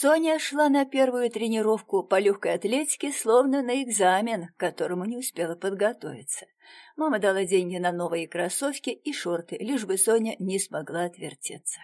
Соня шла на первую тренировку по легкой атлетике, словно на экзамен, к которому не успела подготовиться. Мама дала деньги на новые кроссовки и шорты, лишь бы Соня не смогла отвертеться.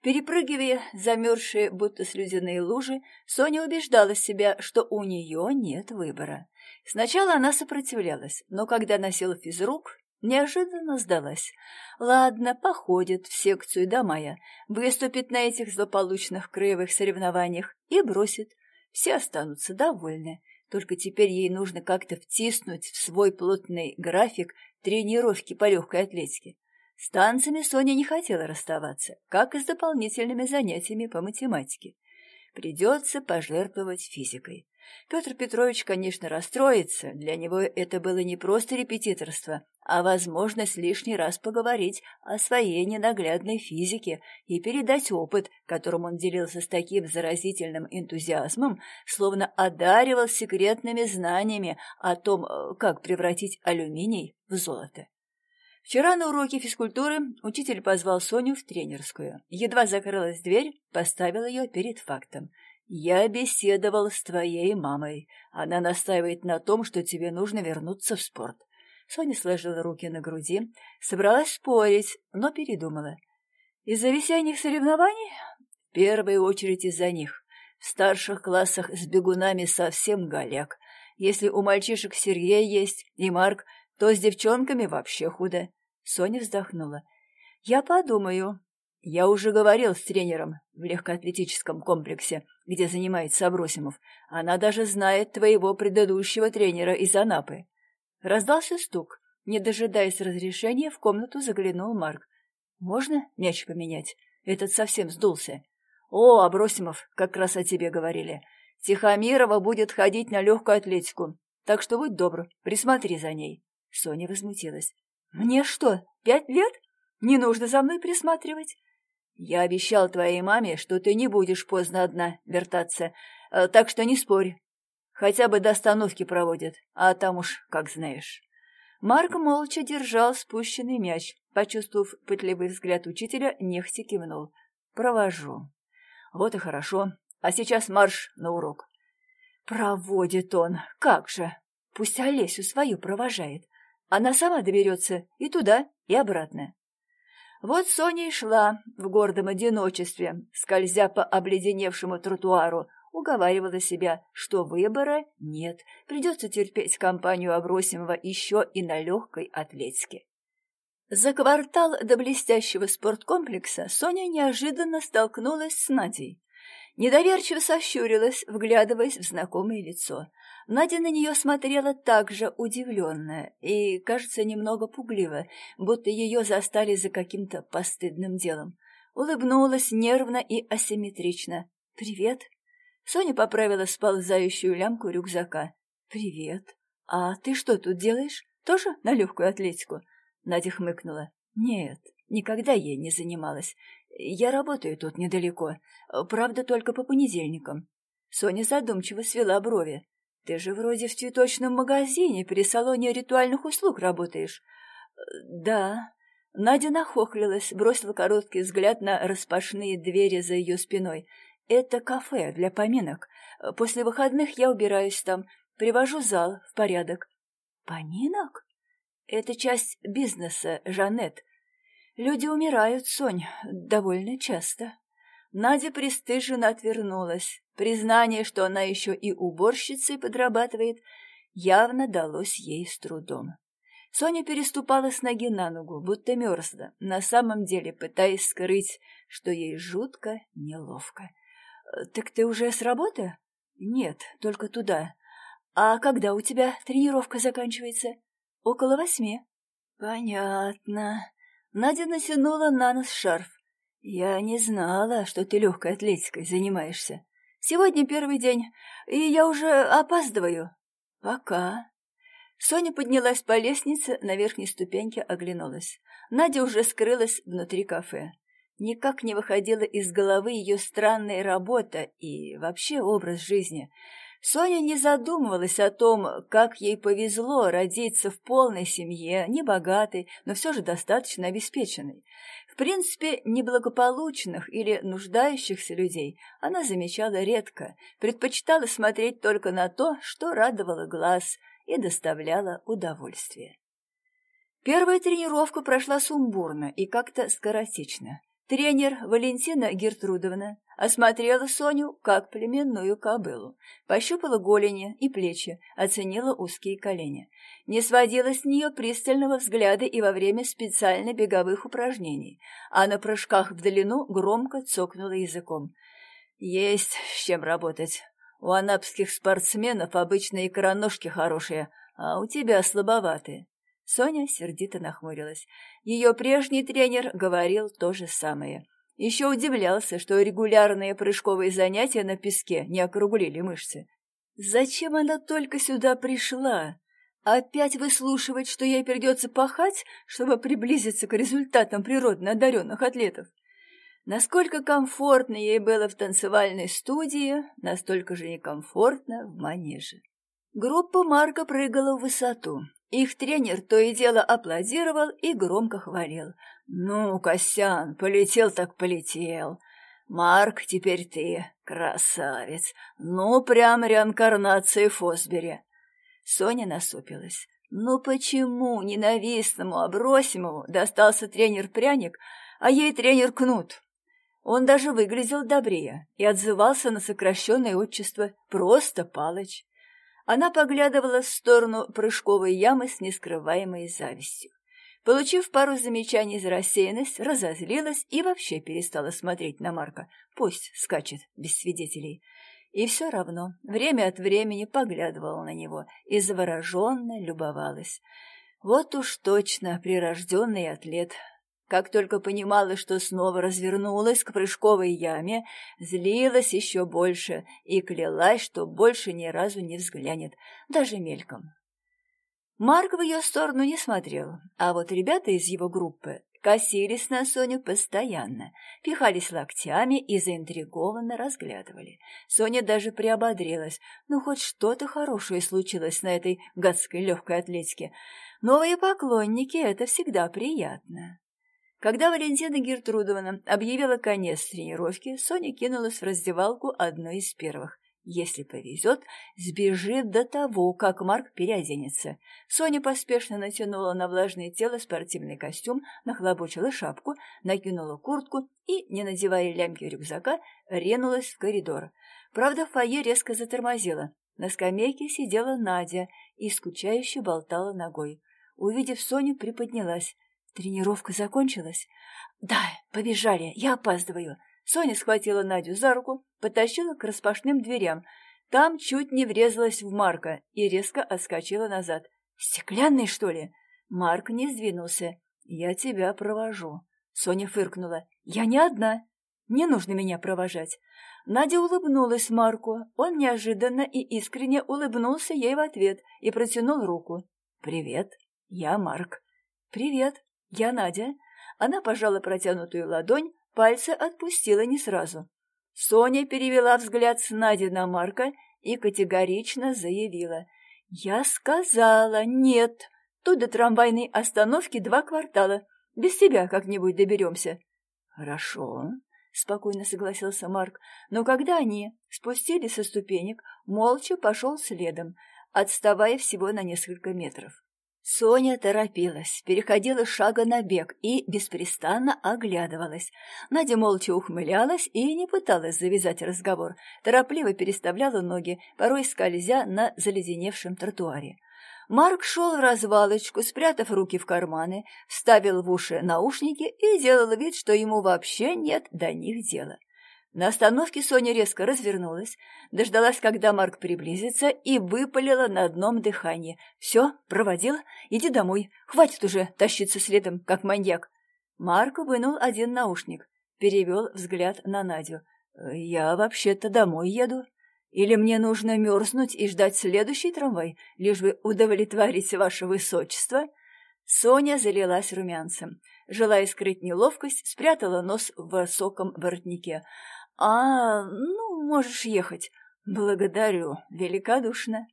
Перепрыгивая замерзшие, будто слюдяные лужи, Соня убеждала себя, что у нее нет выбора. Сначала она сопротивлялась, но когда носила физрук, неожиданно сдалась. Ладно, походит в секцию до мая, выступит на этих злополучных краевых соревнованиях и бросит. Все останутся довольны. Только теперь ей нужно как-то втиснуть в свой плотный график тренировки по легкой атлетике. С танцами Соня не хотела расставаться, как и с дополнительными занятиями по математике. Придется пожертвовать физикой. Петр Петрович, конечно, расстроится. Для него это было не просто репетиторство, а возможность лишний раз поговорить о своей ненаглядной физике и передать опыт, которым он делился с таким заразительным энтузиазмом, словно одаривал секретными знаниями о том, э, как превратить алюминий в золото. Вчера на уроке физкультуры учитель позвал Соню в тренерскую. Едва закрылась дверь, поставил ее перед фактом. «Я беседовал с твоей мамой. Она настаивает на том, что тебе нужно вернуться в спорт». Соня сложила руки на груди, собралась спорить, но передумала. «Из-за весенних соревнований?» «В первую очередь из-за них. В старших классах с бегунами совсем голяк. Если у мальчишек Сергей есть и Марк, то с девчонками вообще худо. Соня вздохнула. Я подумаю. Я уже говорил с тренером в легкоатлетическом комплексе, где занимается Абросимов. Она даже знает твоего предыдущего тренера из Анапы. Раздался стук. Не дожидаясь разрешения, в комнату заглянул Марк. «Можно мяч поменять? Этот совсем сдулся». «О, Абросимов, как раз о тебе говорили. Тихомирова будет ходить на легкую атлетику, так что будь добр, присмотри за ней». Соня возмутилась. «Мне что, пять лет? Не нужно за мной присматривать?» «Я обещал твоей маме, что ты не будешь поздно одна вертаться, э, так что не спорь. Хотя бы до остановки проводят, а там уж как знаешь». Марк молча держал спущенный мяч. Почувствовав пытливый взгляд учителя, нехотя кивнул. «Провожу». «Вот и хорошо. А сейчас марш на урок». «Проводит он. Как же! Пусть Олесю свою провожает. Она сама доберется и туда, и обратно. Вот Соня и шла в гордом одиночестве, скользя по обледеневшему тротуару, уговаривала себя, что выбора нет, придется терпеть компанию Абросимова еще и на легкой атлетике. За квартал до блестящего спорткомплекса Соня неожиданно столкнулась с Надей. Недоверчиво сощурилась, вглядываясь в знакомое лицо. Надя на нее смотрела так же удивленно и, кажется, немного пугливо, будто ее застали за каким-то постыдным делом. Улыбнулась нервно и асимметрично. «Привет». Соня поправила сползающую лямку рюкзака. «Привет. А ты что тут делаешь? Тоже на легкую атлетику?» Надя хмыкнула. «Нет, никогда ей не занималась. Я работаю тут недалеко, правда, только по понедельникам». Соня задумчиво свела брови. Ты же вроде в цветочном магазине при салоне ритуальных услуг работаешь. Да. Надя нахохлилась, бросила короткий взгляд на распашные двери за ее спиной. Это кафе для поминок. После выходных я убираюсь там, привожу зал в порядок. Поминок? Это часть бизнеса, Жанет. Люди умирают, Сонь, довольно часто. Надя пристыженно отвернулась. Признание, что она еще и уборщицей подрабатывает, явно далось ей с трудом. Соня переступала с ноги на ногу, будто мерзла, на самом деле пытаясь скрыть, что ей жутко неловко. «Э, «Так ты уже с работы?» «Нет, только туда. А когда у тебя тренировка заканчивается?» «Около восьми». «Понятно». Надя натянула на нос шарф. «Я не знала, что ты легкой атлетикой занимаешься. Сегодня первый день, и я уже опаздываю. Пока». Соня поднялась по лестнице, на верхней ступеньке оглянулась. Надя уже скрылась внутри кафе. Никак не выходила из головы ее странная работа и вообще образ жизни. Соня не задумывалась о том, как ей повезло родиться в полной семье, небогатой, но все же достаточно обеспеченной. В принципе, неблагополучных или нуждающихся людей она замечала редко, предпочитала смотреть только на то, что радовало глаз и доставляло удовольствие. Первая тренировка прошла сумбурно и как-то скоротечно. Тренер Валентина Гертрудовна осмотрела Соню как племенную кобылу, пощупала голени и плечи, оценила узкие колени. Не сводила с нее пристального взгляда и во время специально беговых упражнений, а на прыжках в длину громко цокнула языком. «Есть с чем работать. У анапских спортсменов обычно икроножки хорошие, а у тебя слабоватые. Соня сердито нахмурилась. Ее прежний тренер говорил то же самое. Еще удивлялся, что регулярные прыжковые занятия на песке не округлили мышцы. Зачем она только сюда пришла? Опять выслушивать, что ей придется пахать, чтобы приблизиться к результатам природно одаренных атлетов? Насколько комфортно ей было в танцевальной студии, настолько же некомфортно в манеже. Группа Марка прыгала в высоту. Их тренер то и дело аплодировал и громко хвалил. «Ну, Косян, полетел так полетел. Марк, теперь ты, красавец. Ну, прям реинкарнация Фосбери». Соня насупилась. «Ну почему ненавистному Абросимову достался тренер-пряник, а ей тренер Кнут?» Он даже выглядел добрее и отзывался на сокращенное отчество «просто Палыч». Она поглядывала в сторону прыжковой ямы с нескрываемой завистью. Получив пару замечаний за рассеянность, разозлилась и вообще перестала смотреть на Марка. Пусть скачет без свидетелей. И все равно время от времени поглядывала на него и завороженно любовалась. Вот уж точно прирожденный атлет, как только понимала, что снова развернулась к прыжковой яме, злилась еще больше и клялась, что больше ни разу не взглянет, даже мельком. Марк в ее сторону не смотрел, а вот ребята из его группы косились на Соню постоянно, пихались локтями и заинтригованно разглядывали. Соня даже приободрилась, ну хоть что-то хорошее случилось на этой гадской легкой атлетике. Новые поклонники — это всегда приятно. Когда Валентина Гертрудовна объявила конец тренировки, Соня кинулась в раздевалку одной из первых. Если повезет, сбежит до того, как Марк переоденется. Соня поспешно натянула на влажное тело спортивный костюм, нахлобучила шапку, накинула куртку и, не надевая лямки рюкзака, ринулась в коридор. Правда, в фойе резко затормозила. На скамейке сидела Надя и скучающе болтала ногой. Увидев Соню, приподнялась. Тренировка закончилась? Да, побежали, я опаздываю. Соня схватила Надю за руку, потащила к распашным дверям. Там чуть не врезалась в Марка и резко отскочила назад. «Стеклянный, что ли?» Марк не сдвинулся. «Я тебя провожу». Соня фыркнула. «Я не одна. Не нужно меня провожать». Надя улыбнулась Марку. Он неожиданно и искренне улыбнулся ей в ответ и протянул руку. «Привет, я Марк». «Привет, «Я Надя». Она пожала протянутую ладонь, пальцы отпустила не сразу. Соня перевела взгляд с Нади на Марка и категорично заявила. «Я сказала нет. Тут до трамвайной остановки два квартала. Без тебя как-нибудь доберемся». «Хорошо», — спокойно согласился Марк. Но когда они спустились со ступенек, молча пошел следом, отставая всего на несколько метров. Соня торопилась, переходила шага на бег и беспрестанно оглядывалась. Надя молча ухмылялась и не пыталась завязать разговор, торопливо переставляла ноги, порой скользя на заледеневшем тротуаре. Марк шел в развалочку, спрятав руки в карманы, вставил в уши наушники и делал вид, что ему вообще нет до них дела. На остановке Соня резко развернулась, дождалась, когда Марк приблизится, и выпалила на одном дыхании. «Все, проводил? Иди домой. Хватит уже тащиться следом, как маньяк». Марк вынул один наушник, перевел взгляд на Надю. «Я вообще-то домой еду. Или мне нужно мерзнуть и ждать следующий трамвай, лишь бы удовлетворить ваше высочество?» Соня залилась румянцем. Желая скрыть неловкость, спрятала нос в высоком воротнике. «А, ну, можешь ехать. Благодарю, великодушно.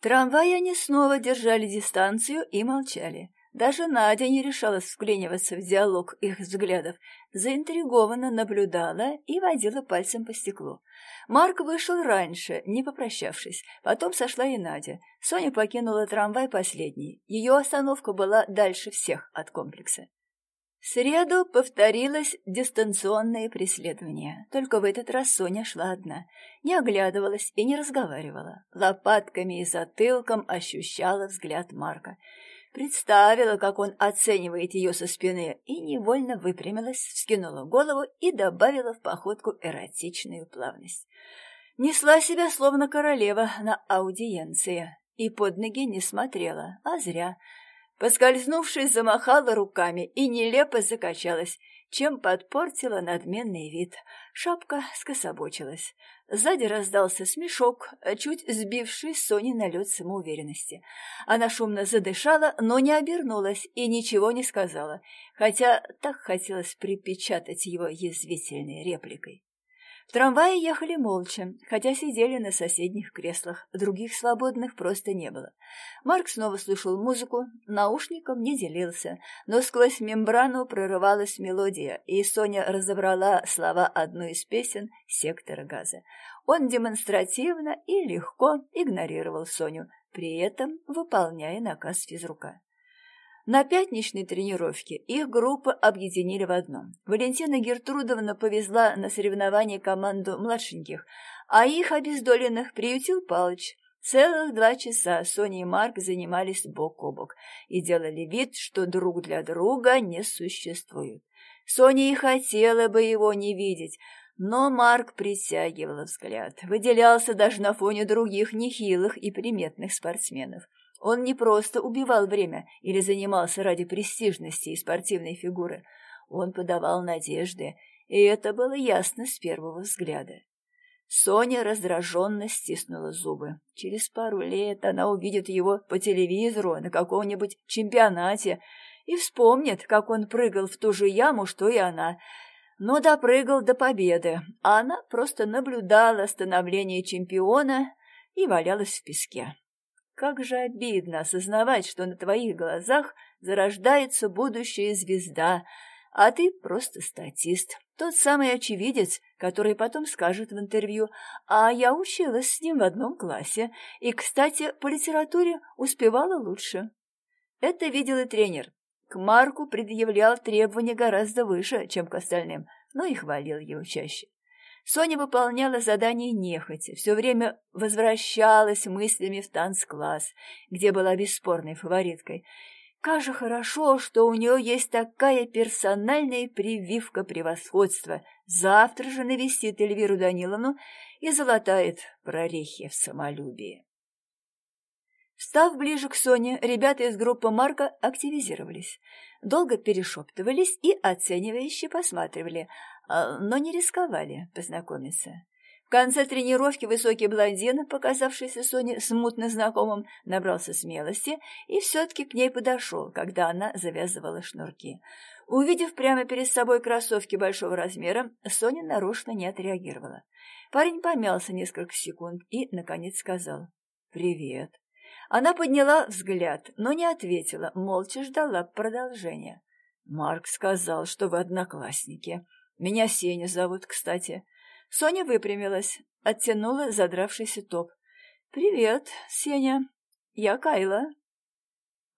Трамвай они снова держали дистанцию и молчали. Даже Надя не решалась вклиниваться в диалог их взглядов, заинтригованно наблюдала и водила пальцем по стеклу. Марк вышел раньше, не попрощавшись. Потом сошла и Надя. Соня покинула трамвай последней. Ее остановка была дальше всех от комплекса. В среду повторилось дистанционное преследование. Только в этот раз Соня шла одна. Не оглядывалась и не разговаривала. Лопатками и затылком ощущала взгляд Марка. Представила, как он оценивает ее со спины, и невольно выпрямилась, вскинула голову и добавила в походку эротичную плавность. Несла себя, словно королева, на аудиенции, и под ноги не смотрела, а зря. Поскользнувшись, замахала руками и нелепо закачалась, чем подпортила надменный вид. Шапка скособочилась. Сзади раздался смешок, чуть сбивший Сони на лед самоуверенности. Она шумно задышала, но не обернулась и ничего не сказала, хотя так хотелось припечатать его язвительной репликой. В трамвае ехали молча, хотя сидели на соседних креслах, других свободных просто не было. Марк снова слушал музыку, наушником не делился, но сквозь мембрану прорывалась мелодия, и Соня разобрала слова одной из песен «Сектора газа». Он демонстративно и легко игнорировал Соню, при этом выполняя наказ физрука. На пятничной тренировке их группы объединили в одном. Валентина Гертрудовна повезла на соревнования команду младшеньких, а их обездоленных приютил Палыч. Целых два часа Соня и Марк занимались бок о бок и делали вид, что друг для друга не существуют. Соня и хотела бы его не видеть, но Марк притягивал взгляд, выделялся даже на фоне других нехилых и приметных спортсменов. Он не просто убивал время или занимался ради престижности и спортивной фигуры. Он подавал надежды, и это было ясно с первого взгляда. Соня раздраженно стиснула зубы. Через пару лет она увидит его по телевизору на каком-нибудь чемпионате и вспомнит, как он прыгал в ту же яму, что и она, но допрыгал до победы, а она просто наблюдала становление чемпиона и валялась в песке. Как же обидно осознавать, что на твоих глазах зарождается будущая звезда, а ты просто статист, тот самый очевидец, который потом скажет в интервью, а я училась с ним в одном классе, и, кстати, по литературе успевала лучше. Это видел и тренер. К Марку предъявлял требования гораздо выше, чем к остальным, но и хвалил его чаще. Соня выполняла задание нехотя, все время возвращалась мыслями в танцкласс, где была бесспорной фавориткой. Как же хорошо, что у нее есть такая персональная прививка превосходства. Завтра же навестит Эльвиру Даниловну и залатает прорехи в самолюбии. Став ближе к Соне, ребята из группы Марка активизировались. Долго перешептывались и оценивающе посматривали, но не рисковали познакомиться. В конце тренировки высокий блондин, показавшийся Соне смутно знакомым, набрался смелости и все-таки к ней подошел, когда она завязывала шнурки. Увидев прямо перед собой кроссовки большого размера, Соня нарочно не отреагировала. Парень помялся несколько секунд и, наконец, сказал «Привет». Она подняла взгляд, но не ответила, молча ждала продолжения. «Марк сказал, что вы одноклассники», меня Сеня зовут, кстати. Соня выпрямилась, оттянула задравшийся топ. «Привет, Сеня. Я Кайла».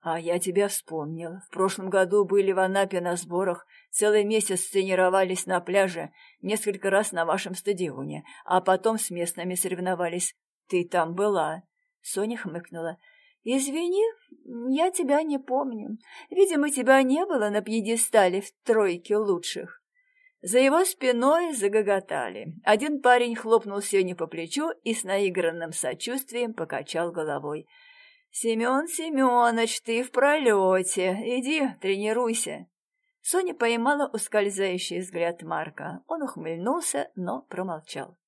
«А я тебя вспомнил. В прошлом году были в Анапе на сборах, целый месяц тренировались на пляже, несколько раз на вашем стадионе, а потом с местными соревновались. Ты там была». Соня хмыкнула. «Извини, я тебя не помню. Видимо, тебя не было на пьедестале в тройке лучших». За его спиной загоготали. Один парень хлопнул Сеню по плечу и с наигранным сочувствием покачал головой. «Семен Семенович, ты в пролете. Иди, тренируйся». Соня поймала ускользающий взгляд Марка. Он ухмыльнулся, но промолчал.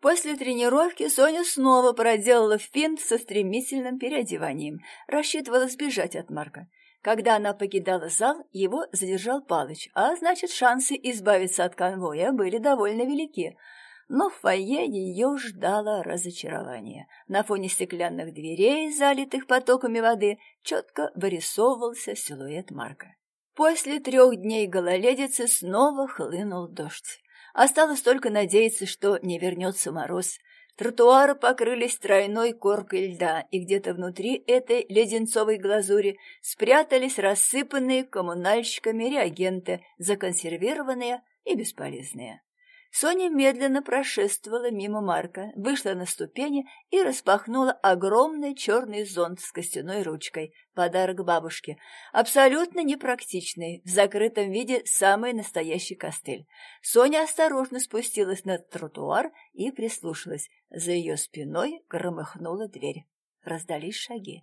После тренировки Соня снова проделала финт со стремительным переодеванием, рассчитывала сбежать от Марка. Когда она покидала зал, его задержал Палыч, а значит, шансы избавиться от конвоя были довольно велики. но в фойе ее ждало разочарование. На фоне стеклянных дверей, залитых потоками воды, четко вырисовывался силуэт Марка. После трех дней гололедицы снова хлынул дождь. Осталось только надеяться, что не вернется мороз. Тротуары покрылись тройной коркой льда, и где-то внутри этой леденцовой глазури спрятались рассыпанные коммунальщиками реагенты, законсервированные и бесполезные. Соня медленно прошествовала мимо Марка, вышла на ступени и распахнула огромный черный зонт с костяной ручкой, подарок бабушке, абсолютно непрактичный, в закрытом виде самый настоящий костыль. Соня осторожно спустилась на тротуар и прислушалась. За ее спиной громыхнула дверь. Раздались шаги.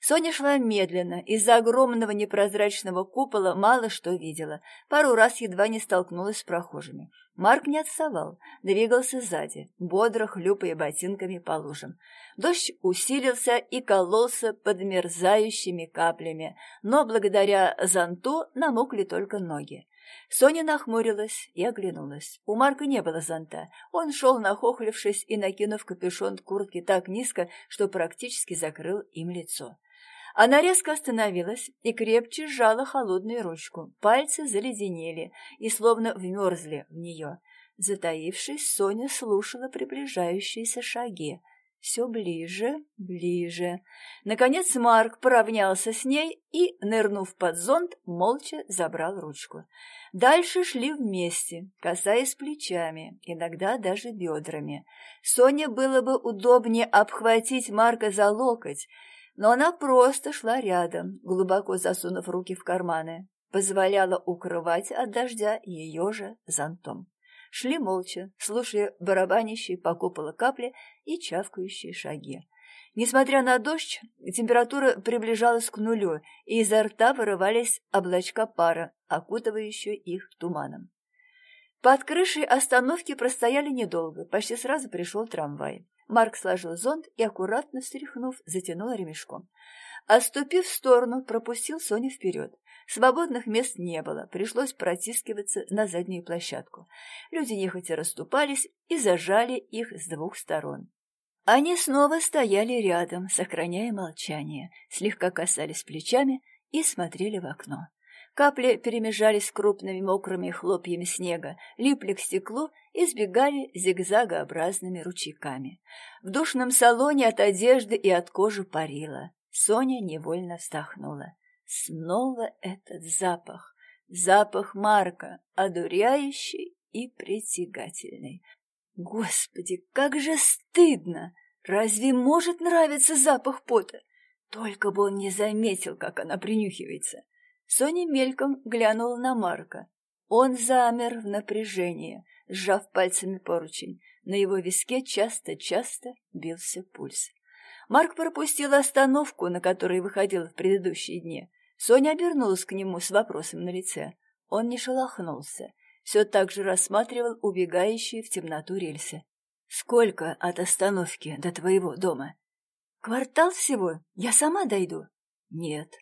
Соня шла медленно, из-за огромного непрозрачного купола мало что видела, пару раз едва не столкнулась с прохожими. Марк не отставал, двигался сзади, бодро хлюпая ботинками по лужам. Дождь усилился и кололся под мерзающими каплями, но благодаря зонту намокли только ноги. Соня нахмурилась и оглянулась. У Марка не было зонта. Он шел, нахохлившись и накинув капюшон куртки так низко, что практически закрыл им лицо. Она резко остановилась и крепче сжала холодную ручку. Пальцы заледенели и словно вмерзли в нее. Затаившись, Соня слушала приближающиеся шаги. Все ближе, ближе. Наконец Марк поравнялся с ней и, нырнув под зонт, молча забрал ручку. Дальше шли вместе, касаясь плечами, иногда даже бедрами. Соне было бы удобнее обхватить Марка за локоть, но она просто шла рядом, глубоко засунув руки в карманы, позволяла укрывать от дождя ее же зонтом. Шли молча, слушая барабанящие по куполу капли и чавкающие шаги. Несмотря на дождь, температура приближалась к нулю, и изо рта вырывались облачка пара, окутывающие их туманом. Под крышей остановки простояли недолго, почти сразу пришел трамвай. Марк сложил зонт и, аккуратно встряхнув, затянул ремешком. Оступив в сторону, пропустил Соню вперед. Свободных мест не было, пришлось протискиваться на заднюю площадку. Люди нехотя расступались и зажали их с двух сторон. Они снова стояли рядом, сохраняя молчание, слегка касались плечами и смотрели в окно. Капли перемежались с крупными мокрыми хлопьями снега, липли к стеклу и сбегали зигзагообразными ручейками. В душном салоне от одежды и от кожи парило. Соня невольно вздохнула. Снова этот запах, запах Марка, одуряющий и притягательный. Господи, как же стыдно! Разве может нравиться запах пота? Только бы он не заметил, как она принюхивается. Соня мельком глянула на Марка. Он замер в напряжении, сжав пальцами поручень. На его виске часто-часто бился пульс. Марк пропустил остановку, на которой выходил в предыдущие дни. Соня обернулась к нему с вопросом на лице. Он не шелохнулся, все так же рассматривал убегающие в темноту рельсы. «Сколько от остановки до твоего дома?» «Квартал всего? Я сама дойду?» «Нет,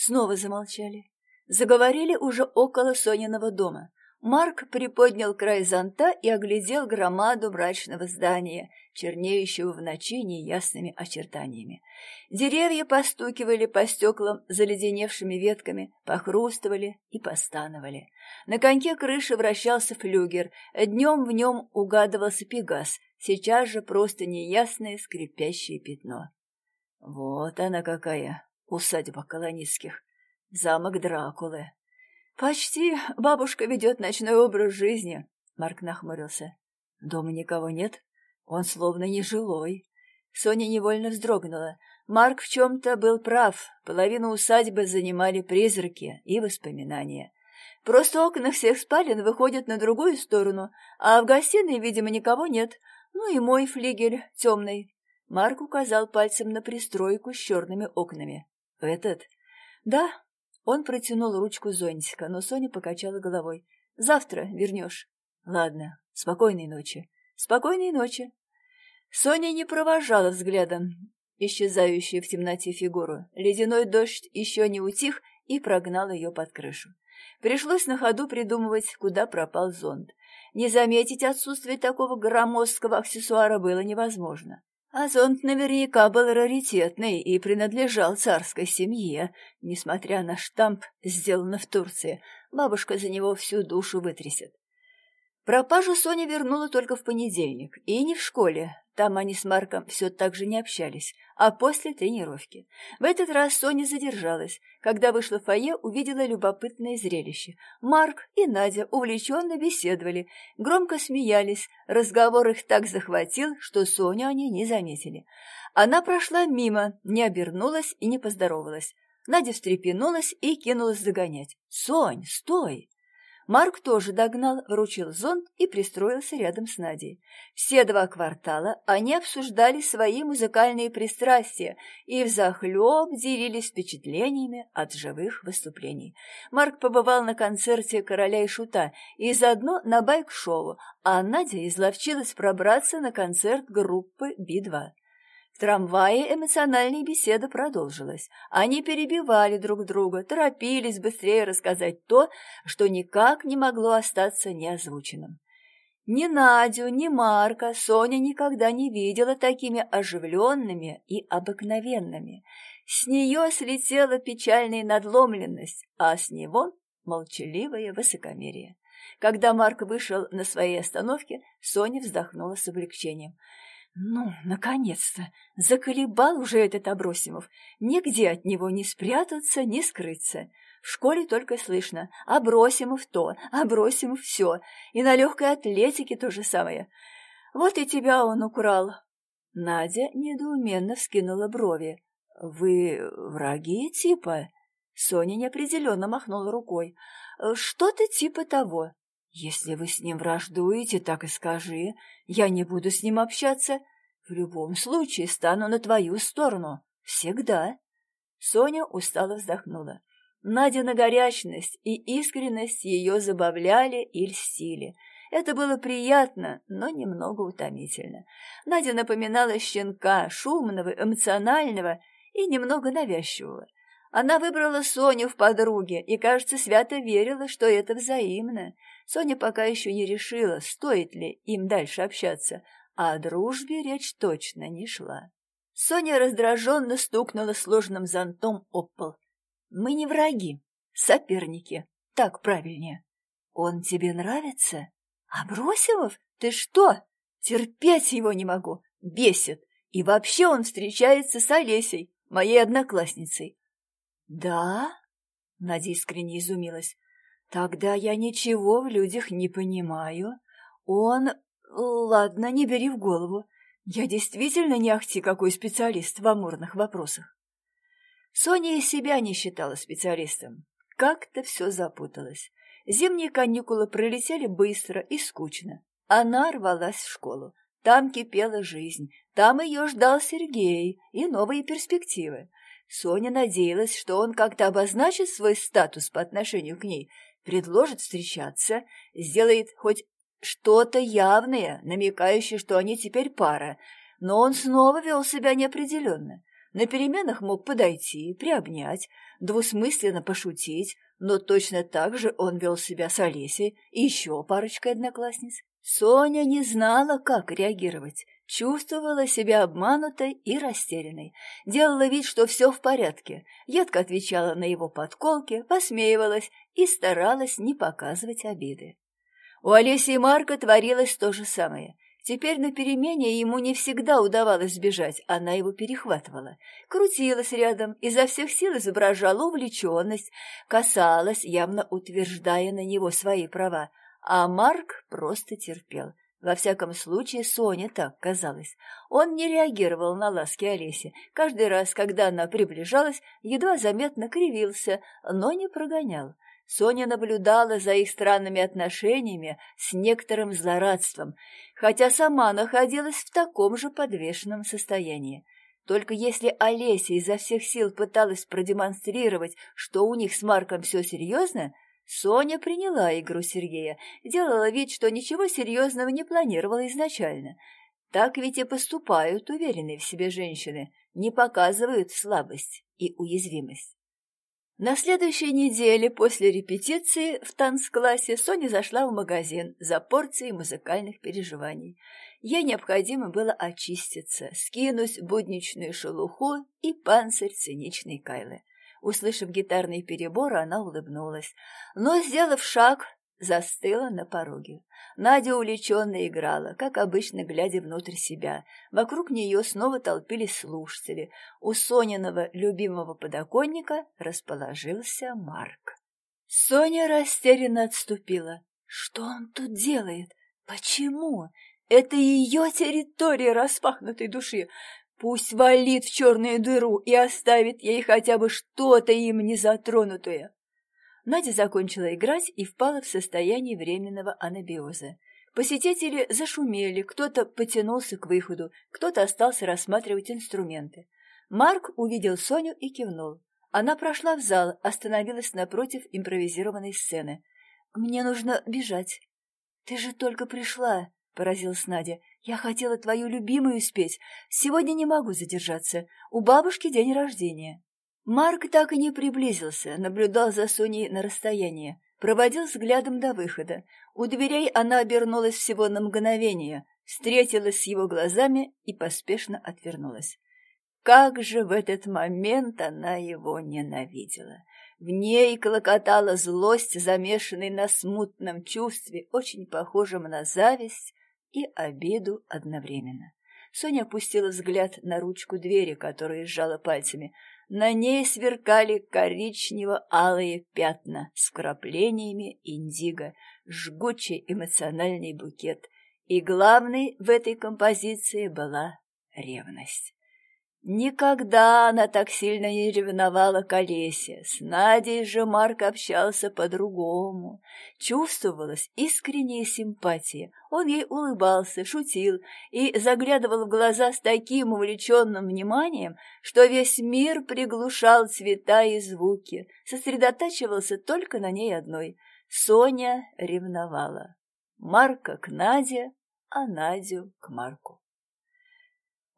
Снова замолчали. Заговорили уже около Сониного дома. Марк приподнял край зонта и оглядел громаду мрачного здания, чернеющего в ночи неясными очертаниями. Деревья постукивали по стеклам заледеневшими ветками, похрустывали и постановали. На коньке крыши вращался флюгер, днем в нем угадывался пегас, сейчас же просто неясное скрипящее пятно. Вот она какая, усадьба колонистских, замок Дракулы. Почти бабушка ведет ночной образ жизни, Марк нахмурился. Дома никого нет, он словно нежилой. Соня невольно вздрогнула. Марк в чем-то был прав, половину усадьбы занимали призраки и воспоминания. Просто окна всех спален выходят на другую сторону, а в гостиной, видимо, никого нет. Ну и мой флигель темный. Марк указал пальцем на пристройку с черными окнами. «Этот?» «Да». Он протянул ручку зонтика, но Соня покачала головой. «Завтра вернешь». «Ладно. Спокойной ночи». «Спокойной ночи». Соня не провожала взглядом исчезающую в темноте фигуру. Ледяной дождь еще не утих и прогнал ее под крышу. Пришлось на ходу придумывать, куда пропал зонт. Не заметить отсутствие такого громоздкого аксессуара было невозможно. А зонт наверняка был раритетный и принадлежал царской семье, несмотря на штамп, сделанный в Турции. Бабушка за него всю душу вытрясет. Пропажу Соня вернула только в понедельник, и не в школе. Там они с Марком все так же не общались, а после тренировки. В этот раз Соня задержалась. Когда вышла в фойе, увидела любопытное зрелище. Марк и Надя увлеченно беседовали, громко смеялись. Разговор их так захватил, что Соню они не заметили. Она прошла мимо, не обернулась и не поздоровалась. Надя встрепенулась и кинулась загонять. «Сонь, стой!» Марк тоже догнал, вручил зонт и пристроился рядом с Надей. Все два квартала они обсуждали свои музыкальные пристрастия и взахлеб делились впечатлениями от живых выступлений. Марк побывал на концерте «Короля и шута» и заодно на байк-шоу, а Надя изловчилась пробраться на концерт группы «Би-2». В трамвае эмоциональная беседа продолжилась. Они перебивали друг друга, торопились быстрее рассказать то, что никак не могло остаться неозвученным. Ни Надю, ни Марка Соня никогда не видела такими оживленными и обыкновенными. С нее слетела печальная надломленность, а с него молчаливое высокомерие. Когда Марк вышел на своей остановке, Соня вздохнула с облегчением – ну, наконец-то! Заколебал уже этот Абросимов. Нигде от него не спрятаться, не скрыться. В школе только слышно «Абросимов то, Абросимов все». И на легкой атлетике то же самое. Вот и тебя он украл. Надя недоуменно вскинула брови. «Вы враги типа?» Соня неопределенно махнула рукой. «Что-то типа того. Если вы с ним враждуете, так и скажи. Я не буду с ним общаться. В любом случае стану на твою сторону. Всегда. Соня устало вздохнула. Надя горячность и искренность ее забавляли и льстили. Это было приятно, но немного утомительно. Надя напоминала щенка, шумного, эмоционального и немного навязчивого. Она выбрала Соню в подруге и, кажется, свято верила, что это взаимно. Соня пока еще не решила, стоит ли им дальше общаться, а о дружбе речь точно не шла. Соня раздраженно стукнула сложным зонтом об пол. «Мы не враги, соперники, так правильнее. Он тебе нравится? Абросимов? Ты что? Терпеть его не могу, бесит. И вообще он встречается с Олесей, моей одноклассницей». «Да?» — Надя искренне изумилась. Тогда я ничего в людях не понимаю. Он... Ладно, не бери в голову. Я действительно не ахти какой специалист в амурных вопросах. Соня и себя не считала специалистом. Как-то все запуталось. Зимние каникулы пролетели быстро и скучно. Она рвалась в школу. Там кипела жизнь, там ее ждал Сергей и новые перспективы. Соня надеялась, что он как-то обозначит свой статус по отношению к ней – предложит встречаться, сделает хоть что-то явное, намекающее, что они теперь пара, но он снова вел себя неопределенно. На переменах мог подойти, приобнять, двусмысленно пошутить, но точно так же он вел себя с Олесей и еще парочкой одноклассниц. Соня не знала, как реагировать, чувствовала себя обманутой и растерянной, делала вид, что все в порядке, едко отвечала на его подколки, посмеивалась и старалась не показывать обиды. У Олеси и Марка творилось то же самое. Теперь на перемене ему не всегда удавалось сбежать, она его перехватывала. Крутилась рядом, изо всех сил изображала увлеченность, касалась, явно утверждая на него свои права, а Марк просто терпел. Во всяком случае, Соне так казалось. Он не реагировал на ласки Олеси. Каждый раз, когда она приближалась, едва заметно кривился, но не прогонял. Соня наблюдала за их странными отношениями с некоторым злорадством, хотя сама находилась в таком же подвешенном состоянии. Только если Олеся изо всех сил пыталась продемонстрировать, что у них с Марком все серьезно, Соня приняла игру Сергея, делала вид, что ничего серьезного не планировала изначально. Так ведь и поступают уверенные в себе женщины, не показывают слабость и уязвимость. На следующей неделе после репетиции в танцклассе Соня зашла в магазин за порцией музыкальных переживаний. Ей необходимо было очиститься, скинуть будничную шелуху и панцирь циничной Кайлы. Услышав гитарные переборы, она улыбнулась, но, сделав шаг, застыла на пороге. Надя увлеченно играла, как обычно, глядя внутрь себя. Вокруг нее снова толпились слушатели. У Сониного любимого подоконника расположился Марк. Соня растерянно отступила. Что он тут делает? Почему? Это ее территория распахнутой души. Пусть валит в черную дыру и оставит ей хотя бы что-то им не затронутое. Надя закончила играть и впала в состояние временного анабиоза. Посетители зашумели, кто-то потянулся к выходу, кто-то остался рассматривать инструменты. Марк увидел Соню и кивнул. Она прошла в зал, остановилась напротив импровизированной сцены. «Мне нужно бежать». «Ты же только пришла», — поразилась Надя. «Я хотела твою любимую спеть. Сегодня не могу задержаться. У бабушки день рождения». Марк так и не приблизился, наблюдал за Соней на расстоянии, проводил взглядом до выхода. У дверей она обернулась всего на мгновение, встретилась с его глазами и поспешно отвернулась. Как же в этот момент она его ненавидела! В ней клокотала злость, замешанная на смутном чувстве, очень похожем на зависть и обиду одновременно. Соня опустила взгляд на ручку двери, которую сжала пальцами. На ней сверкали коричнево-алые пятна с вкраплениями индиго, жгучий эмоциональный букет. И главной в этой композиции была ревность. Никогда она так сильно не ревновала к Олесе. С Надей же Марк общался по-другому. Чувствовалась искренняя симпатия. Он ей улыбался, шутил и заглядывал в глаза с таким увлеченным вниманием, что весь мир приглушал цвета и звуки, сосредотачивался только на ней одной. Соня ревновала. Марка к Наде, а Надю к Марку.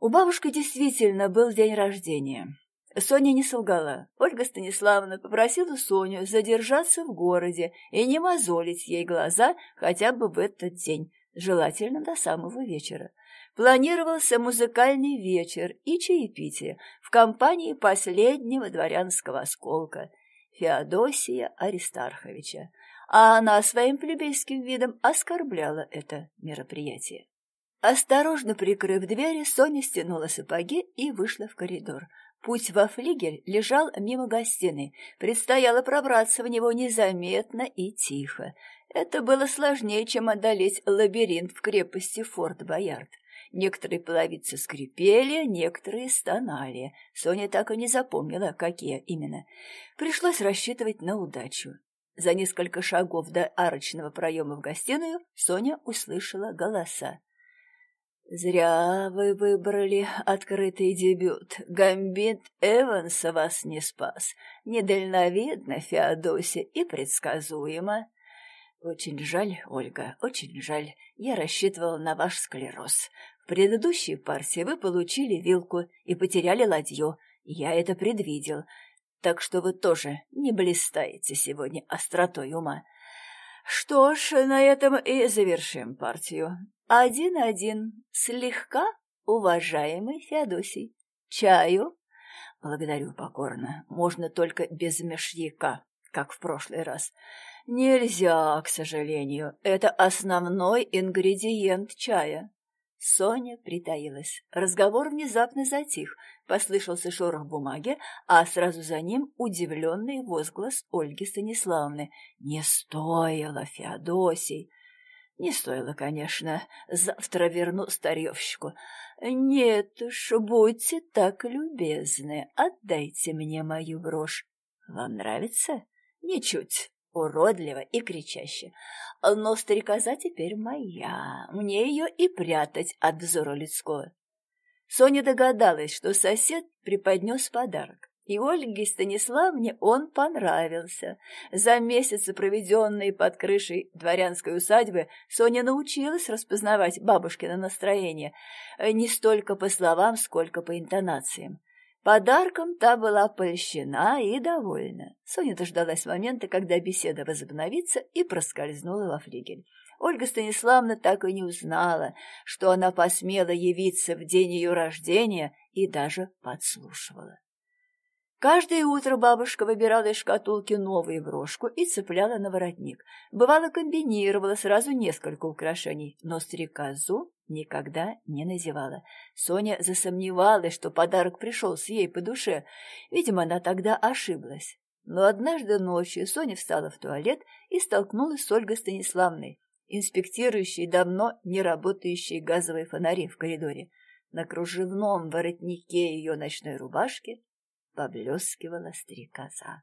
У бабушки действительно был день рождения. Соня не солгала. Ольга Станиславовна попросила Соню задержаться в городе и не мозолить ей глаза хотя бы в этот день, желательно до самого вечера. Планировался музыкальный вечер и чаепитие в компании последнего дворянского осколка Феодосия Аристарховича, а она своим плебейским видом оскорбляла это мероприятие. Осторожно прикрыв двери, Соня стянула сапоги и вышла в коридор. Путь во флигель лежал мимо гостиной. Предстояло пробраться в него незаметно и тихо. Это было сложнее, чем одолеть лабиринт в крепости Форт-Боярд. Некоторые половицы скрипели, некоторые стонали. Соня так и не запомнила, какие именно. Пришлось рассчитывать на удачу. За несколько шагов до арочного проема в гостиную Соня услышала голоса. «Зря вы выбрали открытый дебют. Гамбит Эванса вас не спас. Недальновидно, Феодосия, и предсказуемо». «Очень жаль, Ольга, очень жаль. Я рассчитывал на ваш склероз. В предыдущей партии вы получили вилку и потеряли ладью. Я это предвидел. Так что вы тоже не блистаете сегодня остротой ума. Что ж, на этом и завершим партию. Один-один, слегка уважаемый Феодосий. Чаю? Благодарю покорно. Можно только без мешьяка, как в прошлый раз. Нельзя, к сожалению. Это основной ингредиент чая. Соня притаилась. Разговор внезапно затих. Послышался шорох бумаги, а сразу за ним удивленный возглас Ольги Станиславны. «Не стоило, Феодосий!» Не стоило, конечно. Завтра верну старьевщику. Нет уж, будьте так любезны, отдайте мне мою брошь. Вам нравится? Ничуть. Уродливо и кричаще. Но стрекоза теперь моя. Мне ее и прятать от взора людского. Соня догадалась, что сосед преподнес подарок. И Ольге Станиславне он понравился. За месяцы, проведенные под крышей дворянской усадьбы, Соня научилась распознавать бабушкино настроение не столько по словам, сколько по интонациям. Подарком та была польщена и довольна. Соня дождалась момента, когда беседа возобновится, и проскользнула во флигель. Ольга Станиславна так и не узнала, что она посмела явиться в день ее рождения и даже подслушивала. Каждое утро бабушка выбирала из шкатулки новую брошку и цепляла на воротник. Бывало, комбинировала сразу несколько украшений, но стрекозу никогда не называла. Соня засомневалась, что подарок пришелся ей по душе. Видимо, она тогда ошиблась. Но однажды ночью Соня встала в туалет и столкнулась с Ольгой Станиславной, инспектирующей давно не работающие газовые фонари в коридоре. На кружевном воротнике ее ночной рубашки поблескивала стрекоза.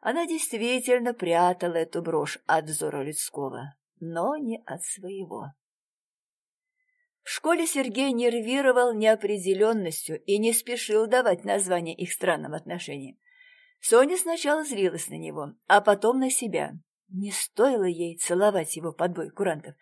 Она действительно прятала эту брошь от взора людского, но не от своего. В школе Сергей нервировал неопределенностью и не спешил давать название их странным отношениям. Соня сначала злилась на него, а потом на себя. Не стоило ей целовать его под бой курантов.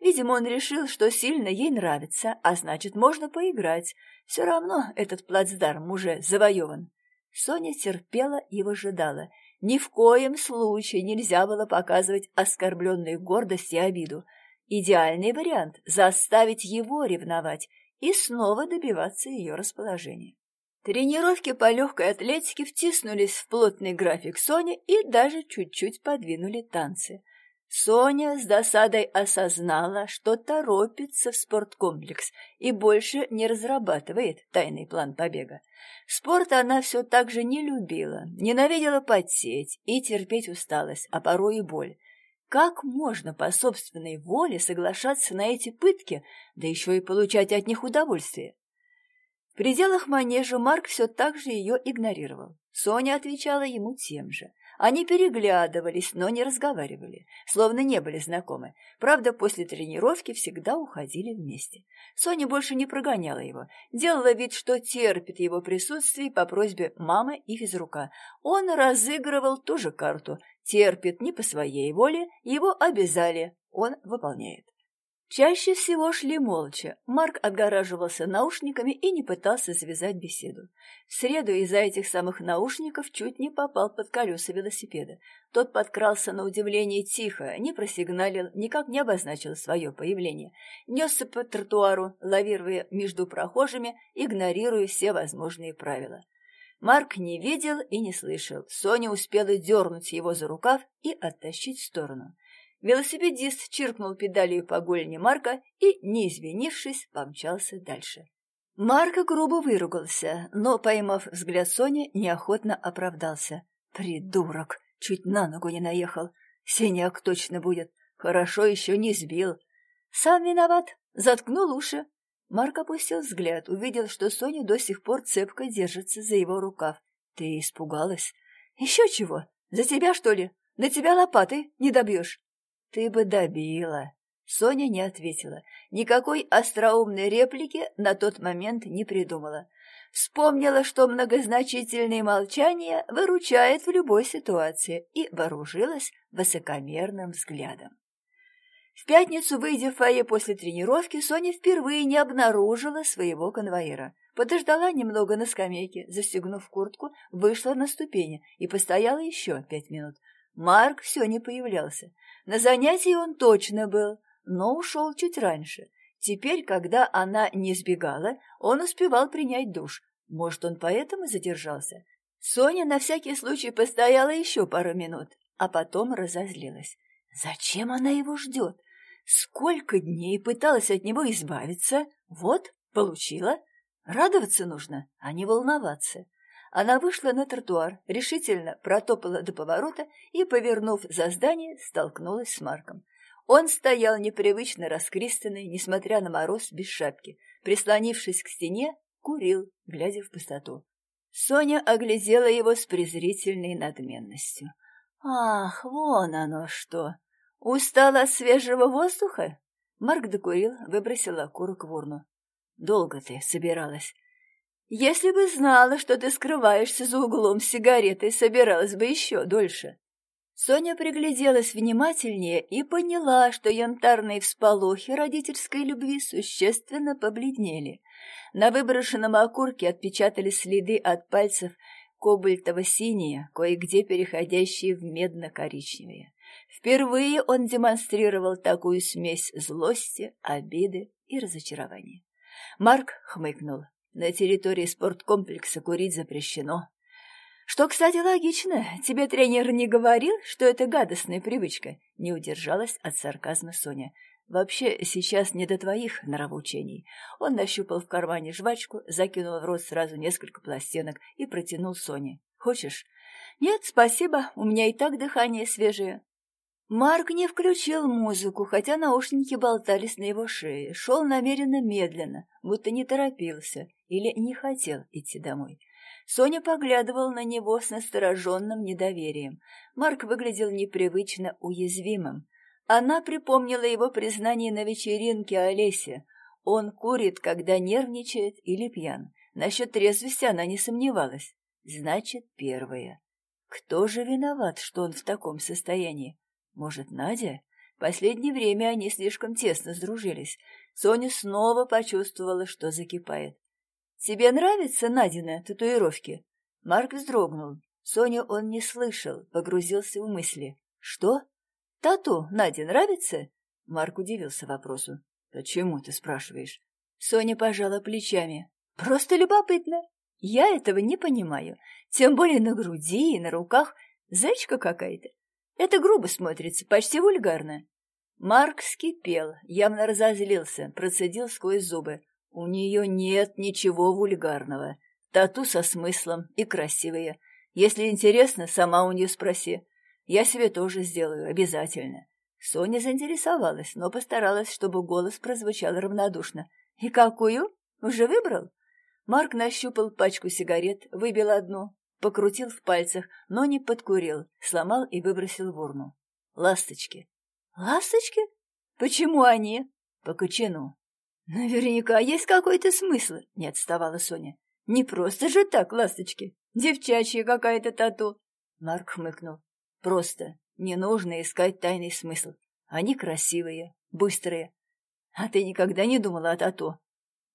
Видимо, он решил, что сильно ей нравится, а значит, можно поиграть. Все равно этот плацдарм уже завоеван. Соня терпела и выжидала. Ни в коем случае нельзя было показывать оскорбленную гордость и обиду. Идеальный вариант — заставить его ревновать и снова добиваться ее расположения. Тренировки по легкой атлетике втиснулись в плотный график Сони и даже чуть-чуть подвинули танцы. Соня с досадой осознала, что торопится в спорткомплекс и больше не разрабатывает тайный план побега. Спорт она все так же не любила, ненавидела потеть и терпеть усталость, а порой и боль. Как можно по собственной воле соглашаться на эти пытки, да еще и получать от них удовольствие? В пределах манежа Марк все так же ее игнорировал. Соня отвечала ему тем же. Они переглядывались, но не разговаривали, словно не были знакомы. Правда, после тренировки всегда уходили вместе. Соня больше не прогоняла его, делала вид, что терпит его присутствие по просьбе мамы и физрука. Он разыгрывал ту же карту. Терпит не по своей воле, его обязали, он выполняет. Чаще всего шли молча. Марк отгораживался наушниками и не пытался завязать беседу. В среду из-за этих самых наушников чуть не попал под колеса велосипеда. Тот подкрался на удивление тихо, не просигналил, никак не обозначил свое появление. Несся по тротуару, лавируя между прохожими, игнорируя все возможные правила. Марк не видел и не слышал. Соня успела дернуть его за рукав и оттащить в сторону. Велосипедист чиркнул педалью по голени Марка и, не извинившись, помчался дальше. Марка грубо выругался, но, поймав взгляд Сони, неохотно оправдался. «Придурок! Чуть на ногу не наехал. Синяк точно будет. Хорошо еще не сбил. Сам виноват. Заткнул уши». Марк опустил взгляд, увидел, что Соня до сих пор цепко держится за его рукав. «Ты испугалась?» «Еще чего? За тебя, что ли? На тебя лопатой не добьешь?» «Ты бы добила!» Соня не ответила. Никакой остроумной реплики на тот момент не придумала. Вспомнила, что многозначительное молчание выручает в любой ситуации, и вооружилась высокомерным взглядом. В пятницу, выйдя в фойе после тренировки, Соня впервые не обнаружила своего конвоира. Подождала немного на скамейке, застегнув куртку, вышла на ступени и постояла еще пять минут. Марк все не появлялся. На занятии он точно был, но ушел чуть раньше. Теперь, когда она не сбегала, он успевал принять душ. Может, он поэтому задержался? Соня на всякий случай постояла еще пару минут, а потом разозлилась. Зачем она его ждет? Сколько дней пыталась от него избавиться? Вот, получила. Радоваться нужно, а не волноваться. Она вышла на тротуар, решительно протопала до поворота и, повернув за здание, столкнулась с Марком. Он стоял непривычно раскристанный, несмотря на мороз, без шапки. Прислонившись к стене, курил, глядя в пустоту. Соня оглядела его с презрительной надменностью. «Ах, вон оно что! Устала от свежего воздуха?» Марк докурил, выбросил окурок в урну. «Долго ты собиралась?» Если бы знала, что ты скрываешься за углом с сигаретой, собиралась бы еще дольше. Соня пригляделась внимательнее и поняла, что янтарные всполохи родительской любви существенно побледнели. На выброшенном окурке отпечатались следы от пальцев кобальтово-синие, кое-где переходящие в медно-коричневые. Впервые он демонстрировал такую смесь злости, обиды и разочарования. Марк хмыкнул. На территории спорткомплекса курить запрещено. Что, кстати, логично. Тебе тренер не говорил, что это гадостная привычка? Не удержалась от сарказма Соня. Вообще, сейчас не до твоих нравоучений. Он нащупал в кармане жвачку, закинул в рот сразу несколько пластинок и протянул Соне. Хочешь? Нет, спасибо, у меня и так дыхание свежее. Марк не включил музыку, хотя наушники болтались на его шее. Шел намеренно медленно, будто не торопился или не хотел идти домой. Соня поглядывал на него с настороженным недоверием. Марк выглядел непривычно уязвимым. Она припомнила его признание на вечеринке Олесе. Он курит, когда нервничает или пьян. Насчет трезвости она не сомневалась. Значит, первое. Кто же виноват, что он в таком состоянии? Может, Надя? Последнее время они слишком тесно сдружились. Соня снова почувствовала, что закипает. «Тебе нравятся Надины татуировки?» Марк вздрогнул. Соню он не слышал, погрузился в мысли. «Что? Тату Наде нравится?» Марк удивился вопросу. «Почему ты спрашиваешь?» Соня пожала плечами. «Просто любопытно. Я этого не понимаю. Тем более на груди и на руках. Зайчка какая-то. Это грубо смотрится, почти вульгарно». Марк скипел, явно разозлился, процедил сквозь зубы. У нее нет ничего вульгарного. Тату со смыслом и красивые. Если интересно, сама у нее спроси. Я себе тоже сделаю, обязательно. Соня заинтересовалась, но постаралась, чтобы голос прозвучал равнодушно. «И какую? Уже выбрал?» Марк нащупал пачку сигарет, выбил одну, покрутил в пальцах, но не подкурил, сломал и выбросил в урну. «Ласточки». «Ласточки? Почему они?» «По кочану. «Наверняка есть какой-то смысл», — не отставала Соня. «Не просто же так, ласточки. Девчачья какая-то тату». Марк хмыкнул. «Просто. Не нужно искать тайный смысл. Они красивые, быстрые. А ты никогда не думала о тату?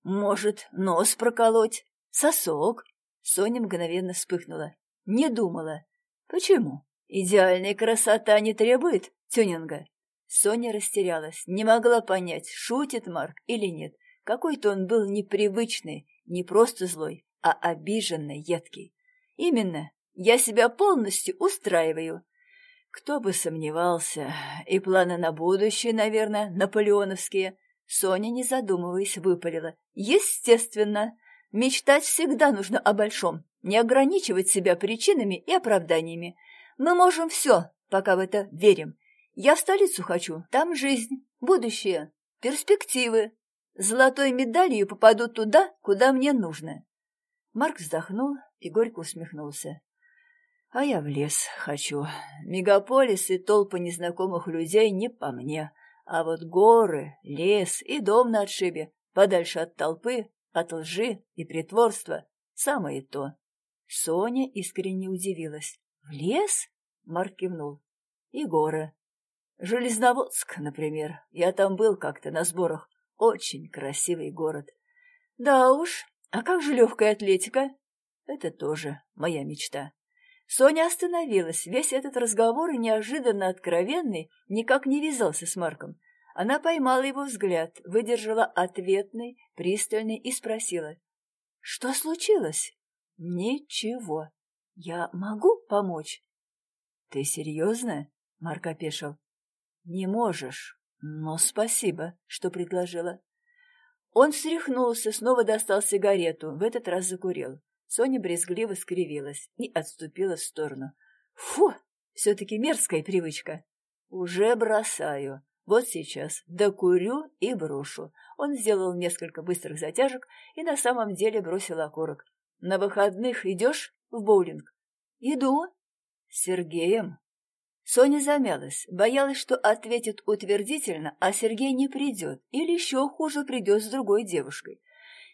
Может, нос проколоть? Сосок?» Соня мгновенно вспыхнула. «Не думала. Почему? Идеальная красота не требует тюнинга?» Соня растерялась, не могла понять, шутит Марк или нет. Какой-то он был непривычный, не просто злой, а обиженный, едкий. Именно, я себя полностью устраиваю. Кто бы сомневался, и планы на будущее, наверное, наполеоновские. Соня, не задумываясь, выпалила. Естественно, мечтать всегда нужно о большом, не ограничивать себя причинами и оправданиями. Мы можем все, пока в это верим, я в столицу хочу, там жизнь, будущее, перспективы. Золотой медалью попаду туда, куда мне нужно. Марк вздохнул и горько усмехнулся. А я в лес хочу. Мегаполис и толпы незнакомых людей не по мне. А вот горы, лес и дом на отшибе, подальше от толпы, от лжи и притворства, самое то. Соня искренне удивилась. «В лес?» — Марк кивнул. «И горы. Железноводск, например. Я там был как-то на сборах. Очень красивый город. Да уж, а как же легкая атлетика? Это тоже моя мечта. Соня остановилась. Весь этот разговор, неожиданно откровенный, никак не вязался с Марком. Она поймала его взгляд, выдержала ответный, пристальный и спросила. — Что случилось? — Ничего. Я могу помочь? — Ты серьезно? — Марк опешил. «Не можешь, но спасибо, что предложила». Он встряхнулся, снова достал сигарету, в этот раз закурил. Соня брезгливо скривилась и отступила в сторону. «Фу, все-таки мерзкая привычка». «Уже бросаю. Вот сейчас докурю и брошу». Он сделал несколько быстрых затяжек и на самом деле бросил окурок. «На выходных идешь в боулинг?» «Иду». «С Сергеем?» Соня замялась, боялась, что ответит утвердительно, а Сергей не придет, или еще хуже придет с другой девушкой.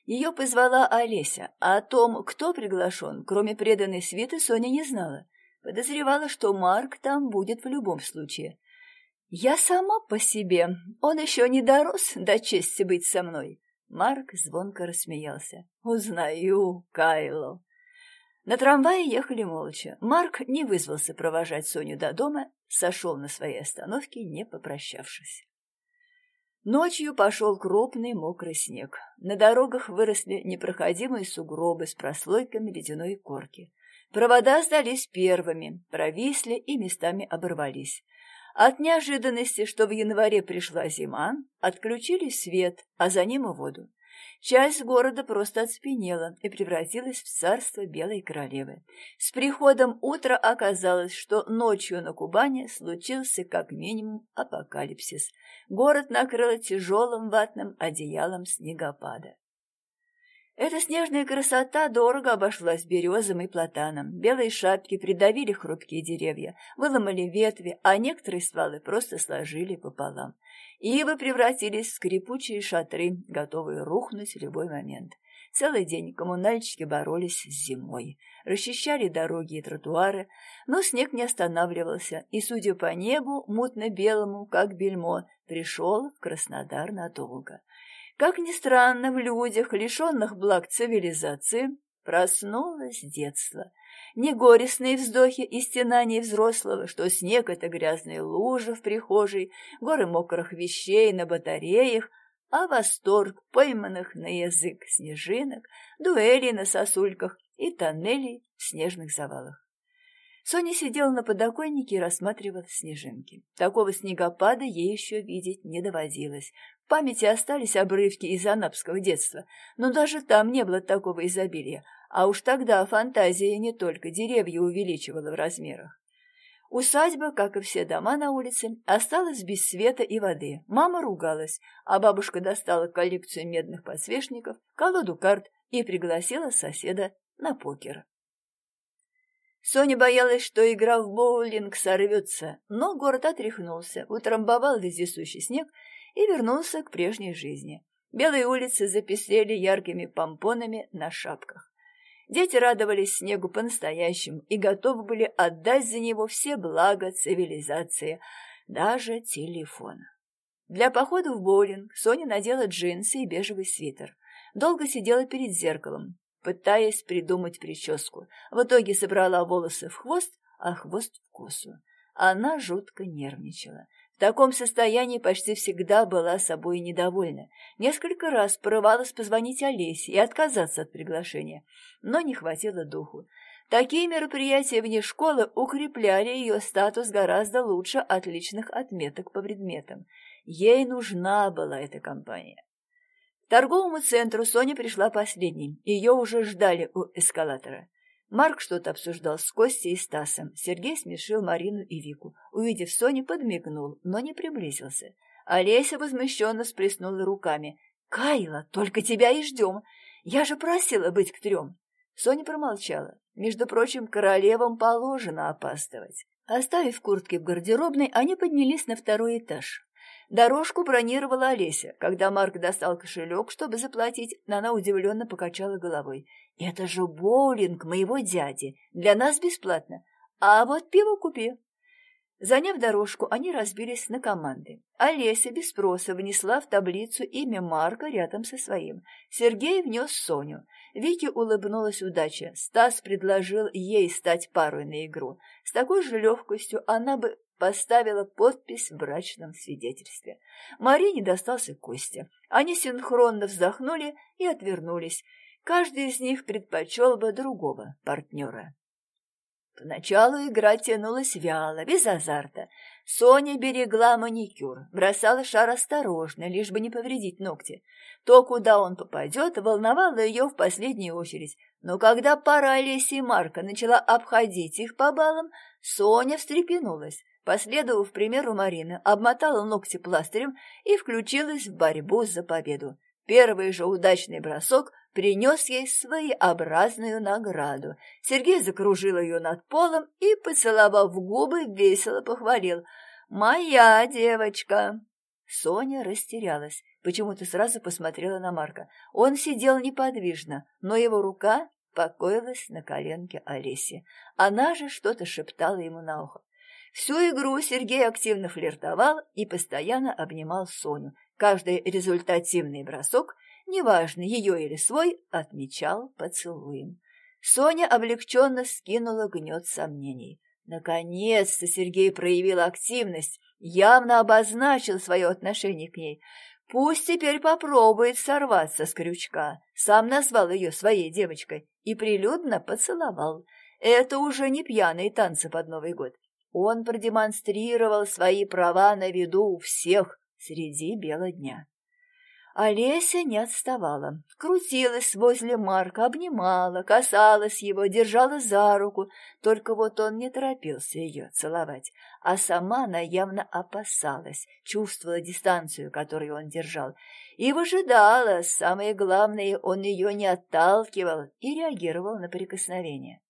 Ее позвала Олеся, а о том, кто приглашен, кроме преданной свиты, Соня не знала. Подозревала, что Марк там будет в любом случае. Я сама по себе. Он еще не дорос до чести быть со мной. Марк звонко рассмеялся. Узнаю, Кайло. На трамвае ехали молча. Марк не вызвался провожать Соню до дома, сошел на своей остановке, не попрощавшись. Ночью пошел крупный мокрый снег. На дорогах выросли непроходимые сугробы с прослойками ледяной корки. Провода сдались первыми, провисли и местами оборвались. От неожиданности, что в январе пришла зима, отключили свет, а за ним и воду. Часть города просто оцепенела и превратилась в царство Белой Королевы. С приходом утра оказалось, что ночью на Кубани случился как минимум апокалипсис. Город накрыло тяжелым ватным одеялом снегопада. Эта снежная красота дорого обошлась березам и платанам. Белые шапки придавили хрупкие деревья, выломали ветви, а некоторые стволы просто сложили пополам. Ивы превратились в скрипучие шатры, готовые рухнуть в любой момент. Целый день коммунальщики боролись с зимой, расчищали дороги и тротуары, но снег не останавливался, и, судя по небу, мутно-белому, как бельмо, пришел в Краснодар надолго. Как ни странно, в людях, лишенных благ цивилизации, проснулось детство. Не горестные вздохи и стенания взрослого, что снег — это грязные лужи в прихожей, горы мокрых вещей на батареях, а восторг пойманных на язык снежинок, дуэлей на сосульках и тоннелей в снежных завалах. Соня сидела на подоконнике и рассматривала снежинки. Такого снегопада ей еще видеть не доводилось. В памяти остались обрывки из анапского детства, но даже там не было такого изобилия, а уж тогда фантазия не только деревья увеличивала в размерах. Усадьба, как и все дома на улице, осталась без света и воды. Мама ругалась, а бабушка достала коллекцию медных подсвечников, колоду карт и пригласила соседа на покер. Соня боялась, что игра в боулинг сорвется, но город отряхнулся, утрамбовал вездесущий снег и вернулся к прежней жизни. Белые улицы запестрели яркими помпонами на шапках. Дети радовались снегу по-настоящему и готовы были отдать за него все блага цивилизации, даже телефон. Для похода в боулинг Соня надела джинсы и бежевый свитер. Долго сидела перед зеркалом, пытаясь придумать прическу. В итоге собрала волосы в хвост, а хвост в косу. Она жутко нервничала. В таком состоянии почти всегда была собой недовольна. Несколько раз порывалась позвонить Олесе и отказаться от приглашения, но не хватило духу. Такие мероприятия вне школы укрепляли ее статус гораздо лучше отличных отметок по предметам. Ей нужна была эта компания. К торговому центру Соня пришла последней. Ее уже ждали у эскалатора. Марк что-то обсуждал с Костей и Стасом. Сергей смешил Марину и Вику. Увидев Соню, подмигнул, но не приблизился. Олеся возмущенно сплеснула руками. «Кайла, только тебя и ждем! Я же просила быть к трем!» Соня промолчала. Между прочим, королевам положено опаздывать. Оставив куртки в гардеробной, они поднялись на второй этаж. Дорожку бронировала Олеся. Когда Марк достал кошелек, чтобы заплатить, она удивленно покачала головой. «Это же боулинг моего дяди. Для нас бесплатно. А вот пиво купи». Заняв дорожку, они разбились на команды. Олеся без спроса внесла в таблицу имя Марка рядом со своим. Сергей внес Соню. Вике улыбнулась удача. Стас предложил ей стать парой на игру. С такой же легкостью она бы поставила подпись в брачном свидетельстве. Марине достался Костя. Они синхронно вздохнули и отвернулись. Каждый из них предпочел бы другого партнера. Поначалу игра тянулась вяло, без азарта. Соня берегла маникюр, бросала шар осторожно, лишь бы не повредить ногти. То, куда он попадет, волновало ее в последнюю очередь. Но когда пара Олеси и Марка начала обходить их по баллам, Соня встрепенулась последовав примеру Марины, обмотала ногти пластырем и включилась в борьбу за победу. Первый же удачный бросок принес ей своеобразную награду. Сергей закружил ее над полом и, поцеловав в губы, весело похвалил. «Моя девочка!» Соня растерялась, почему-то сразу посмотрела на Марка. Он сидел неподвижно, но его рука покоилась на коленке Олеси. Она же что-то шептала ему на ухо. Всю игру Сергей активно флиртовал и постоянно обнимал Соню. Каждый результативный бросок, неважно, ее или свой, отмечал поцелуем. Соня облегченно скинула гнет сомнений. Наконец-то Сергей проявил активность, явно обозначил свое отношение к ней. Пусть теперь попробует сорваться с крючка. Сам назвал ее своей девочкой и прилюдно поцеловал. Это уже не пьяные танцы под Новый год. Он продемонстрировал свои права на виду у всех среди бела дня. Олеся не отставала. Крутилась возле Марка, обнимала, касалась его, держала за руку. Только вот он не торопился ее целовать, а сама она явно опасалась, чувствовала дистанцию, которую он держал, и выжидала. Самое главное, он ее не отталкивал и реагировал на прикосновение.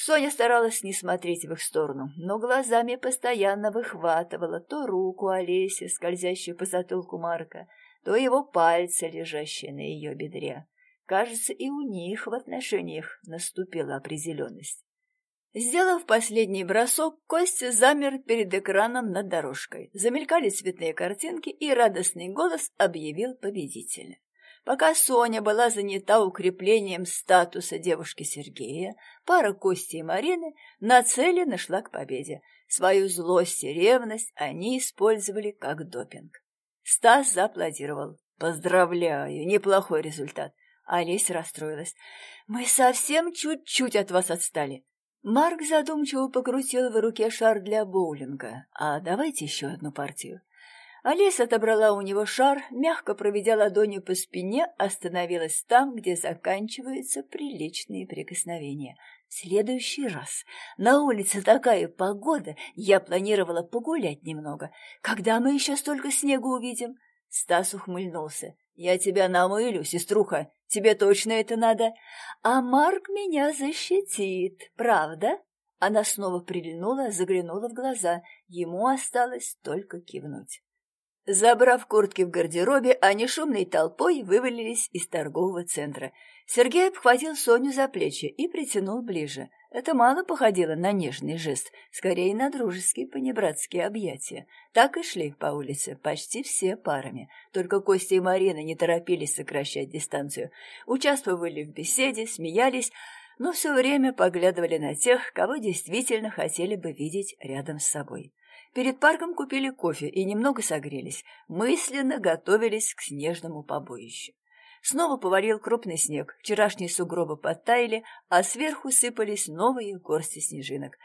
Соня старалась не смотреть в их сторону, но глазами постоянно выхватывала то руку Олеси, скользящую по затылку Марка, то его пальцы, лежащие на ее бедре. Кажется, и у них в отношениях наступила определенность. Сделав последний бросок, Костя замер перед экраном над дорожкой. Замелькали цветные картинки, и радостный голос объявил победителя. Пока Соня была занята укреплением статуса девушки Сергея, пара Кости и Марины нацеленно шла к победе. Свою злость и ревность они использовали как допинг. Стас зааплодировал. «Поздравляю, неплохой результат». Олеся расстроилась. «Мы совсем чуть-чуть от вас отстали». Марк задумчиво покрутил в руке шар для боулинга. «А давайте еще одну партию». Олеся отобрала у него шар, мягко проведя ладонью по спине, остановилась там, где заканчиваются приличные прикосновения. В следующий раз. На улице такая погода, я планировала погулять немного. Когда мы еще столько снега увидим? Стас ухмыльнулся. Я тебя намылю, сеструха, тебе точно это надо. А Марк меня защитит, правда? Она снова прильнула, заглянула в глаза. Ему осталось только кивнуть. Забрав куртки в гардеробе, они шумной толпой вывалились из торгового центра. Сергей обхватил Соню за плечи и притянул ближе. Это мало походило на нежный жест, скорее на дружеские понебратские объятия. Так и шли по улице, почти все парами. Только Костя и Марина не торопились сокращать дистанцию. Участвовали в беседе, смеялись, но все время поглядывали на тех, кого действительно хотели бы видеть рядом с собой. Перед парком купили кофе и немного согрелись, мысленно готовились к снежному побоищу. Снова повалил крупный снег, вчерашние сугробы подтаяли, а сверху сыпались новые горсти снежинок.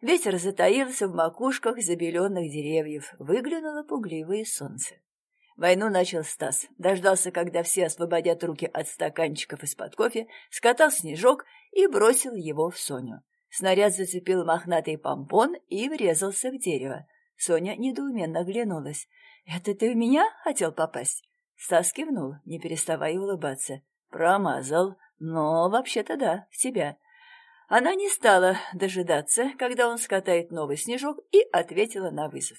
Ветер затаился в макушках забеленных деревьев, выглянуло пугливое солнце. Войну начал Стас, дождался, когда все освободят руки от стаканчиков из-под кофе, скатал снежок и бросил его в Соню. Снаряд зацепил мохнатый помпон и врезался в дерево. Соня недоуменно оглянулась. «Это ты в меня хотел попасть?» Стас кивнул, не переставая улыбаться. «Промазал. Но вообще-то да, в тебя». Она не стала дожидаться, когда он скатает новый снежок, и ответила на вызов.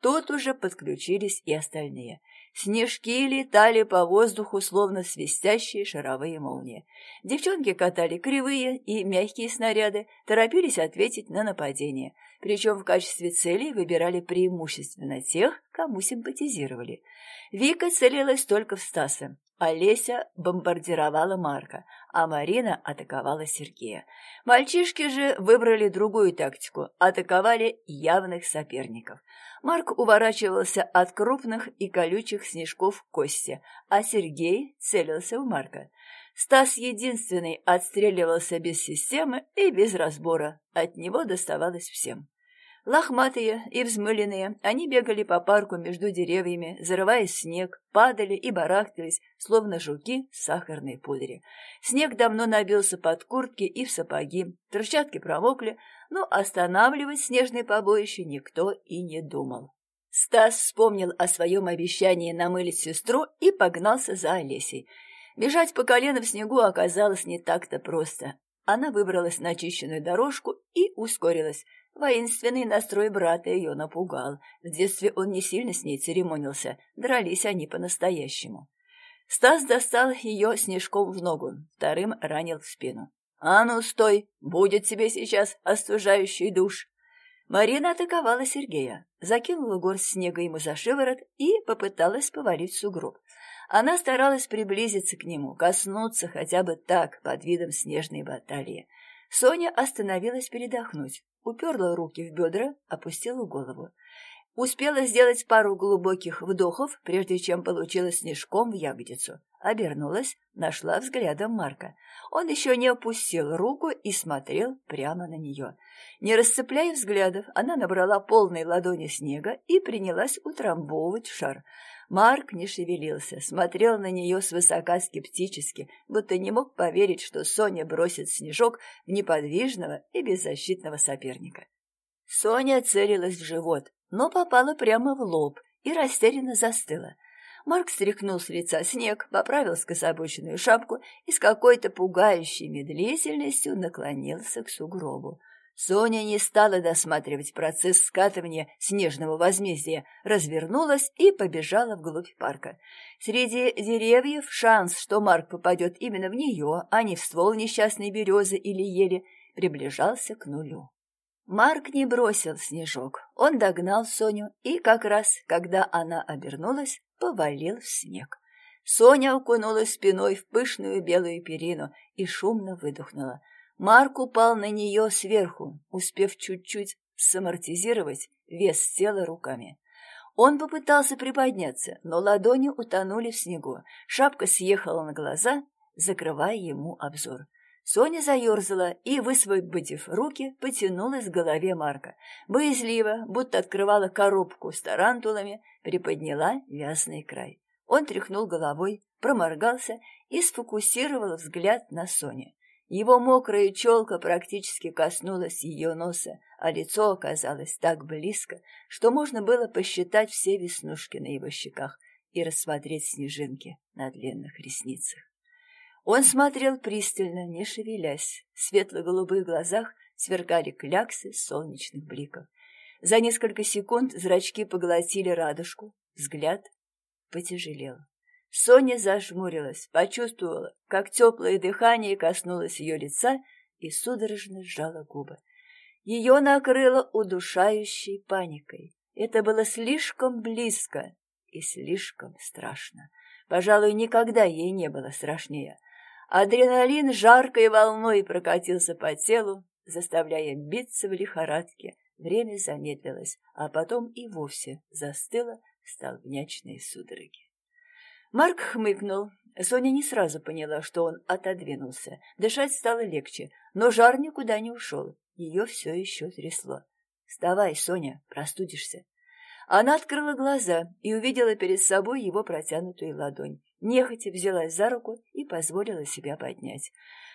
Тут уже подключились и остальные. Снежки летали по воздуху, словно свистящие шаровые молнии. Девчонки катали кривые и мягкие снаряды, торопились ответить на нападение. Причем в качестве целей выбирали преимущественно тех, кому симпатизировали. Вика целилась только в Стаса. Олеся бомбардировала Марка, а Марина атаковала Сергея. Мальчишки же выбрали другую тактику – атаковали явных соперников. Марк уворачивался от крупных и колючих снежков Кости, а Сергей целился в Марка. Стас единственный отстреливался без системы и без разбора. От него доставалось всем. Лохматые и взмыленные, они бегали по парку между деревьями, зарывая снег, падали и барахтались, словно жуки в сахарной пудре. Снег давно набился под куртки и в сапоги, трещатки промокли, но останавливать снежное побоище никто и не думал. Стас вспомнил о своем обещании намылить сестру и погнался за Олесей. Бежать по колено в снегу оказалось не так-то просто. Она выбралась на очищенную дорожку и ускорилась. Воинственный настрой брата ее напугал. В детстве он не сильно с ней церемонился, дрались они по-настоящему. Стас достал ее снежком в ногу, вторым ранил в спину. «А ну, стой! Будет тебе сейчас остужающий душ!» Марина атаковала Сергея, закинула горсть снега ему за шиворот и попыталась повалить сугроб. Она старалась приблизиться к нему, коснуться хотя бы так, под видом снежной баталии. Соня остановилась передохнуть, уперла руки в бедра, опустила голову. Успела сделать пару глубоких вдохов, прежде чем получила снежком в ягодицу. Обернулась, нашла взглядом Марка. Он еще не опустил руку и смотрел прямо на нее. Не расцепляя взглядов, она набрала полной ладони снега и принялась утрамбовывать шар. Марк не шевелился, смотрел на нее свысока скептически, будто не мог поверить, что Соня бросит снежок в неподвижного и беззащитного соперника. Соня целилась в живот, но попала прямо в лоб и растерянно застыла. Марк стряхнул с лица снег, поправил скособоченную шапку и с какой-то пугающей медлительностью наклонился к сугробу. Соня не стала досматривать процесс скатывания снежного возмездия, развернулась и побежала вглубь парка. Среди деревьев шанс, что Марк попадет именно в нее, а не в ствол несчастной березы или ели, приближался к нулю. Марк не бросил снежок. Он догнал Соню и как раз, когда она обернулась, повалил в снег. Соня окунулась спиной в пышную белую перину и шумно выдохнула. Марк упал на нее сверху, успев чуть-чуть самортизировать вес тела руками. Он попытался приподняться, но ладони утонули в снегу. Шапка съехала на глаза, закрывая ему обзор. Соня заерзала и, высвободив руки, потянулась к голове Марка. Боязливо, будто открывала коробку с тарантулами, приподняла вязаный край. Он тряхнул головой, проморгался и сфокусировал взгляд на Соне. Его мокрая челка практически коснулась ее носа, а лицо оказалось так близко, что можно было посчитать все веснушки на его щеках и рассмотреть снежинки на длинных ресницах. Он смотрел пристально, не шевелясь. В светло-голубых глазах сверкали кляксы солнечных бликов. За несколько секунд зрачки поглотили радужку, взгляд потяжелел. Соня зажмурилась, почувствовала, как теплое дыхание коснулось ее лица и судорожно сжала губы. Ее накрыло удушающей паникой. Это было слишком близко и слишком страшно. Пожалуй, никогда ей не было страшнее. Адреналин жаркой волной прокатился по телу, заставляя биться в лихорадке. Время замедлилось, а потом и вовсе застыло столбнячные судороги. Марк хмыкнул. Соня не сразу поняла, что он отодвинулся. Дышать стало легче, но жар никуда не ушел. Ее все еще трясло. «Вставай, Соня, простудишься». Она открыла глаза и увидела перед собой его протянутую ладонь нехотя взялась за руку и позволила себя поднять.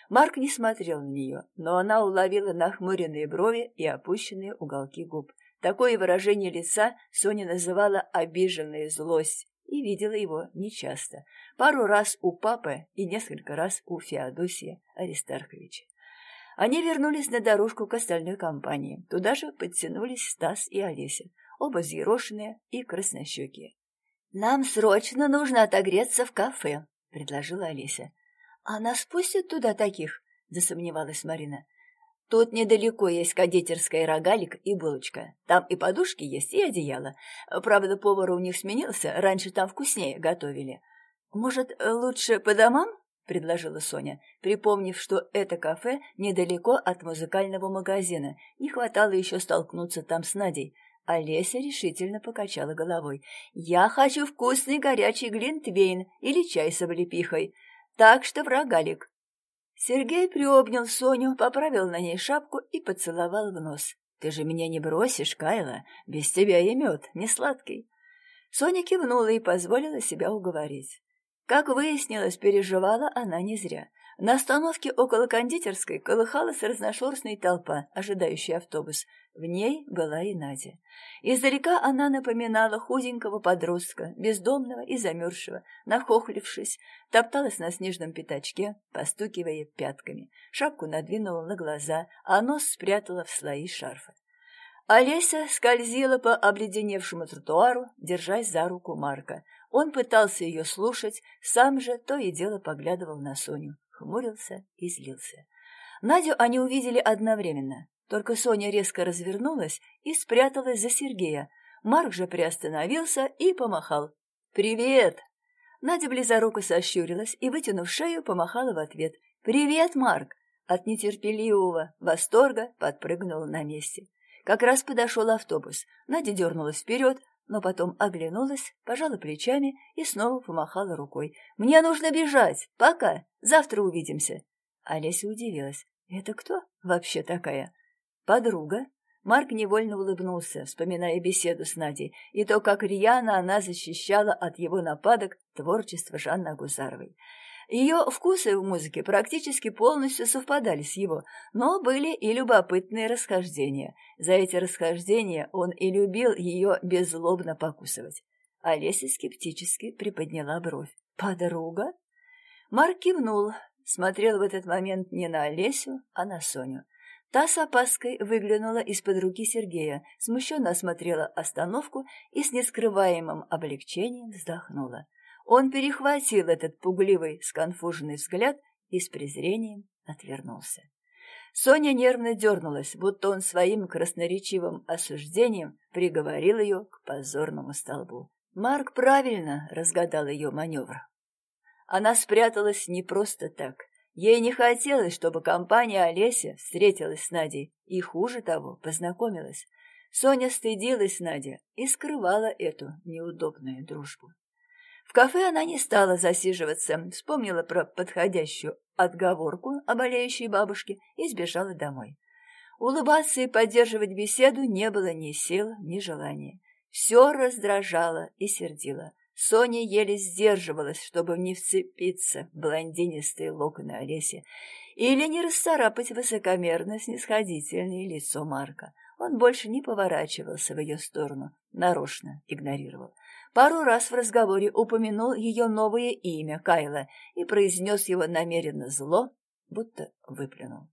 Марк не смотрел на нее, но она уловила нахмуренные брови и опущенные уголки губ. Такое выражение лица Соня называла обиженная злость и видела его нечасто. Пару раз у папы и несколько раз у Феодосия Аристарховича. Они вернулись на дорожку к остальной компании. Туда же подтянулись Стас и Олеся, оба взъерошенные и краснощекие. «Нам срочно нужно отогреться в кафе», — предложила Алиса. «А нас пустят туда таких?» — засомневалась Марина. «Тут недалеко есть кондитерская рогалик и булочка. Там и подушки есть, и одеяло. Правда, повар у них сменился, раньше там вкуснее готовили. Может, лучше по домам?» — предложила Соня, припомнив, что это кафе недалеко от музыкального магазина. Не хватало еще столкнуться там с Надей. Олеся решительно покачала головой. «Я хочу вкусный горячий глинтвейн или чай с облепихой. Так что врагалик». Сергей приобнял Соню, поправил на ней шапку и поцеловал в нос. «Ты же меня не бросишь, Кайла. Без тебя и мед, не сладкий». Соня кивнула и позволила себя уговорить. Как выяснилось, переживала она не зря. На остановке около кондитерской колыхалась разношерстная толпа, ожидающая автобус. В ней была и Надя. Издалека она напоминала худенького подростка, бездомного и замерзшего, нахохлившись, топталась на снежном пятачке, постукивая пятками. Шапку надвинула на глаза, а нос спрятала в слои шарфа. Олеся скользила по обледеневшему тротуару, держась за руку Марка. Он пытался ее слушать, сам же то и дело поглядывал на Соню, хмурился и злился. Надю они увидели одновременно. Только Соня резко развернулась и спряталась за Сергея. Марк же приостановился и помахал. «Привет!» Надя близоруко сощурилась и, вытянув шею, помахала в ответ. «Привет, Марк!» От нетерпеливого восторга подпрыгнула на месте. Как раз подошел автобус. Надя дернулась вперед, но потом оглянулась, пожала плечами и снова помахала рукой. «Мне нужно бежать! Пока! Завтра увидимся!» Олеся удивилась. «Это кто вообще такая?» «Подруга». Марк невольно улыбнулся, вспоминая беседу с Надей, и то, как рьяно она защищала от его нападок творчество Жанны Агузаровой. Ее вкусы в музыке практически полностью совпадали с его, но были и любопытные расхождения. За эти расхождения он и любил ее беззлобно покусывать. Олеся скептически приподняла бровь. «Подруга?» Марк кивнул, смотрел в этот момент не на Олесю, а на Соню. Та с опаской выглянула из-под руки Сергея, смущенно осмотрела остановку и с нескрываемым облегчением вздохнула. Он перехватил этот пугливый, сконфуженный взгляд и с презрением отвернулся. Соня нервно дернулась, будто он своим красноречивым осуждением приговорил ее к позорному столбу. Марк правильно разгадал ее маневр. Она спряталась не просто так. Ей не хотелось, чтобы компания Олеся встретилась с Надей и, хуже того, познакомилась. Соня стыдилась Надя и скрывала эту неудобную дружбу. В кафе она не стала засиживаться, вспомнила про подходящую отговорку о болеющей бабушке и сбежала домой. Улыбаться и поддерживать беседу не было ни сил, ни желания. Все раздражало и сердило. Соня еле сдерживалась, чтобы не вцепиться в блондинистые локоны Олеси или не расцарапать высокомерно снисходительное лицо Марка. Он больше не поворачивался в ее сторону, нарочно игнорировал. Пару раз в разговоре упомянул ее новое имя, Кайла, и произнес его намеренно зло, будто выплюнул.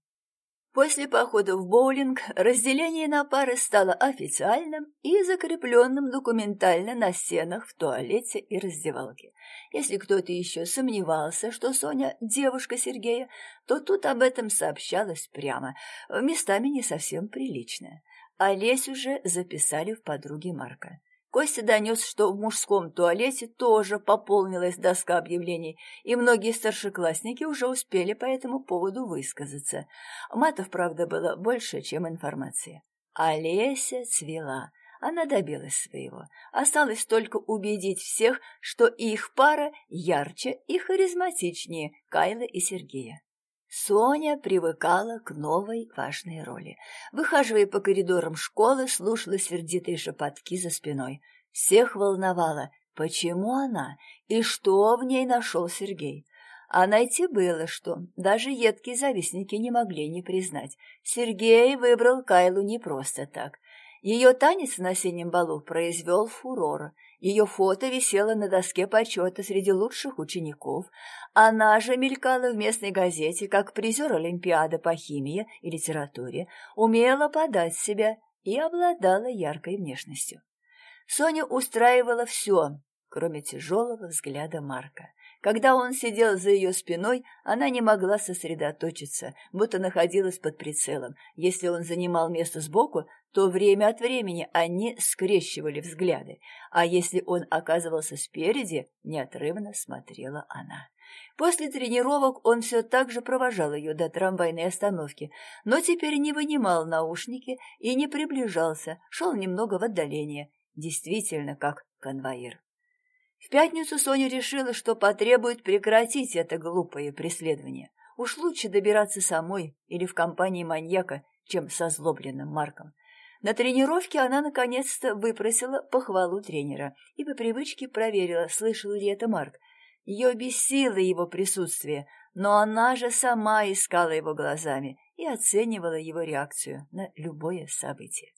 После похода в боулинг разделение на пары стало официальным и закрепленным документально на стенах в туалете и раздевалке. Если кто-то еще сомневался, что Соня – девушка Сергея, то тут об этом сообщалось прямо, местами не совсем прилично. Олесь уже записали в подруги Марка. Костя донес, что в мужском туалете тоже пополнилась доска объявлений, и многие старшеклассники уже успели по этому поводу высказаться. Матов, правда, было больше, чем информации. Олеся цвела. Она добилась своего. Осталось только убедить всех, что их пара ярче и харизматичнее Кайла и Сергея. Соня привыкала к новой важной роли. Выхаживая по коридорам школы, слушала сердитые шепотки за спиной. Всех волновало, почему она и что в ней нашел Сергей. А найти было что, даже едкие завистники не могли не признать. Сергей выбрал Кайлу не просто так. Ее танец на осеннем балу произвел фурор. Ее фото висело на доске почета среди лучших учеников. Она же мелькала в местной газете как призер Олимпиады по химии и литературе, умела подать себя и обладала яркой внешностью. Соня устраивала все, кроме тяжелого взгляда Марка. Когда он сидел за ее спиной, она не могла сосредоточиться, будто находилась под прицелом. Если он занимал место сбоку, то время от времени они скрещивали взгляды, а если он оказывался спереди, неотрывно смотрела она. После тренировок он все так же провожал ее до трамвайной остановки, но теперь не вынимал наушники и не приближался, шел немного в отдаление, действительно как конвоир. В пятницу Соня решила, что потребует прекратить это глупое преследование. Уж лучше добираться самой или в компании маньяка, чем со злобленным Марком. На тренировке она наконец-то выпросила похвалу тренера и по привычке проверила, слышал ли это Марк. Ее бесило его присутствие, но она же сама искала его глазами и оценивала его реакцию на любое событие.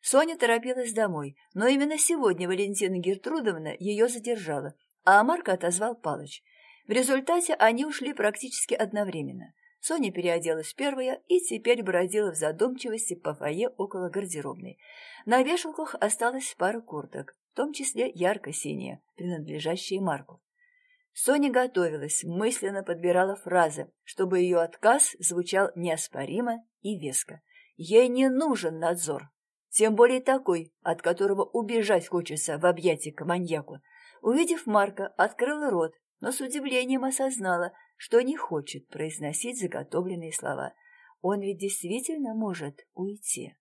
Соня торопилась домой, но именно сегодня Валентина Гертрудовна ее задержала, а Марка отозвал Палыч. В результате они ушли практически одновременно. Соня переоделась первая и теперь бродила в задумчивости по фойе около гардеробной. На вешалках осталась пара курток. в том числе ярко-синие, принадлежащие Марку. Соня готовилась, мысленно подбирала фразы, чтобы ее отказ звучал неоспоримо и веско. Ей не нужен надзор, тем более такой, от которого убежать хочется в объятии к маньяку. Увидев Марка, открыла рот, но с удивлением осознала, что не хочет произносить заготовленные слова. Он ведь действительно может уйти.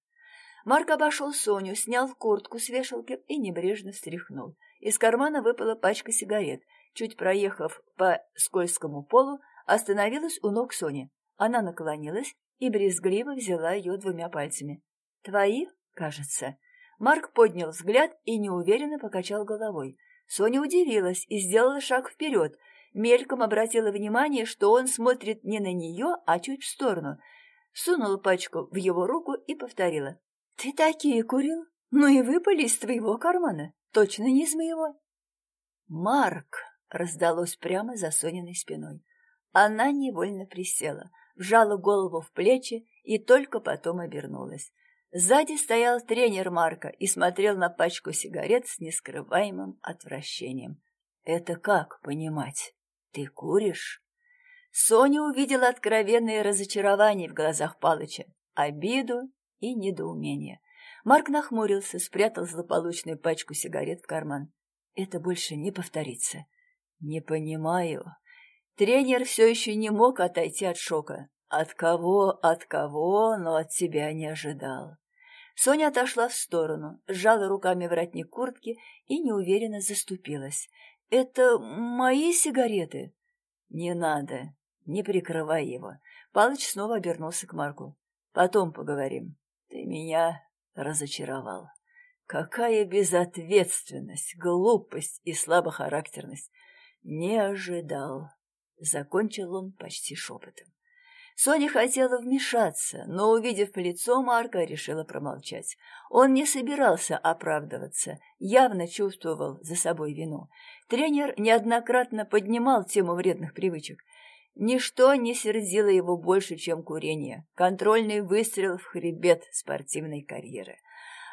Марк обошел Соню, снял куртку с вешалки и небрежно встряхнул. Из кармана выпала пачка сигарет — чуть проехав по скользкому полу, остановилась у ног Сони. Она наклонилась и брезгливо взяла ее двумя пальцами. «Твои, кажется». Марк поднял взгляд и неуверенно покачал головой. Соня удивилась и сделала шаг вперед. Мельком обратила внимание, что он смотрит не на нее, а чуть в сторону. Сунула пачку в его руку и повторила. «Ты такие курил? Ну и выпали из твоего кармана. Точно не из моего». «Марк!» раздалось прямо за Сониной спиной. Она невольно присела, вжала голову в плечи и только потом обернулась. Сзади стоял тренер Марка и смотрел на пачку сигарет с нескрываемым отвращением. «Это как понимать? Ты куришь?» Соня увидела откровенное разочарование в глазах Палыча, обиду и недоумение. Марк нахмурился, спрятал злополучную пачку сигарет в карман. «Это больше не повторится. «Не понимаю». Тренер все еще не мог отойти от шока. От кого, от кого, но от тебя не ожидал. Соня отошла в сторону, сжала руками воротник куртки и неуверенно заступилась. «Это мои сигареты?» «Не надо, не прикрывай его». Палыч снова обернулся к Марку. «Потом поговорим. Ты меня разочаровал. Какая безответственность, глупость и слабохарактерность. Не ожидал. Закончил он почти шепотом. Соня хотела вмешаться, но, увидев лицо Марка, решила промолчать. Он не собирался оправдываться, явно чувствовал за собой вину. Тренер неоднократно поднимал тему вредных привычек. Ничто не сердило его больше, чем курение, контрольный выстрел в хребет спортивной карьеры.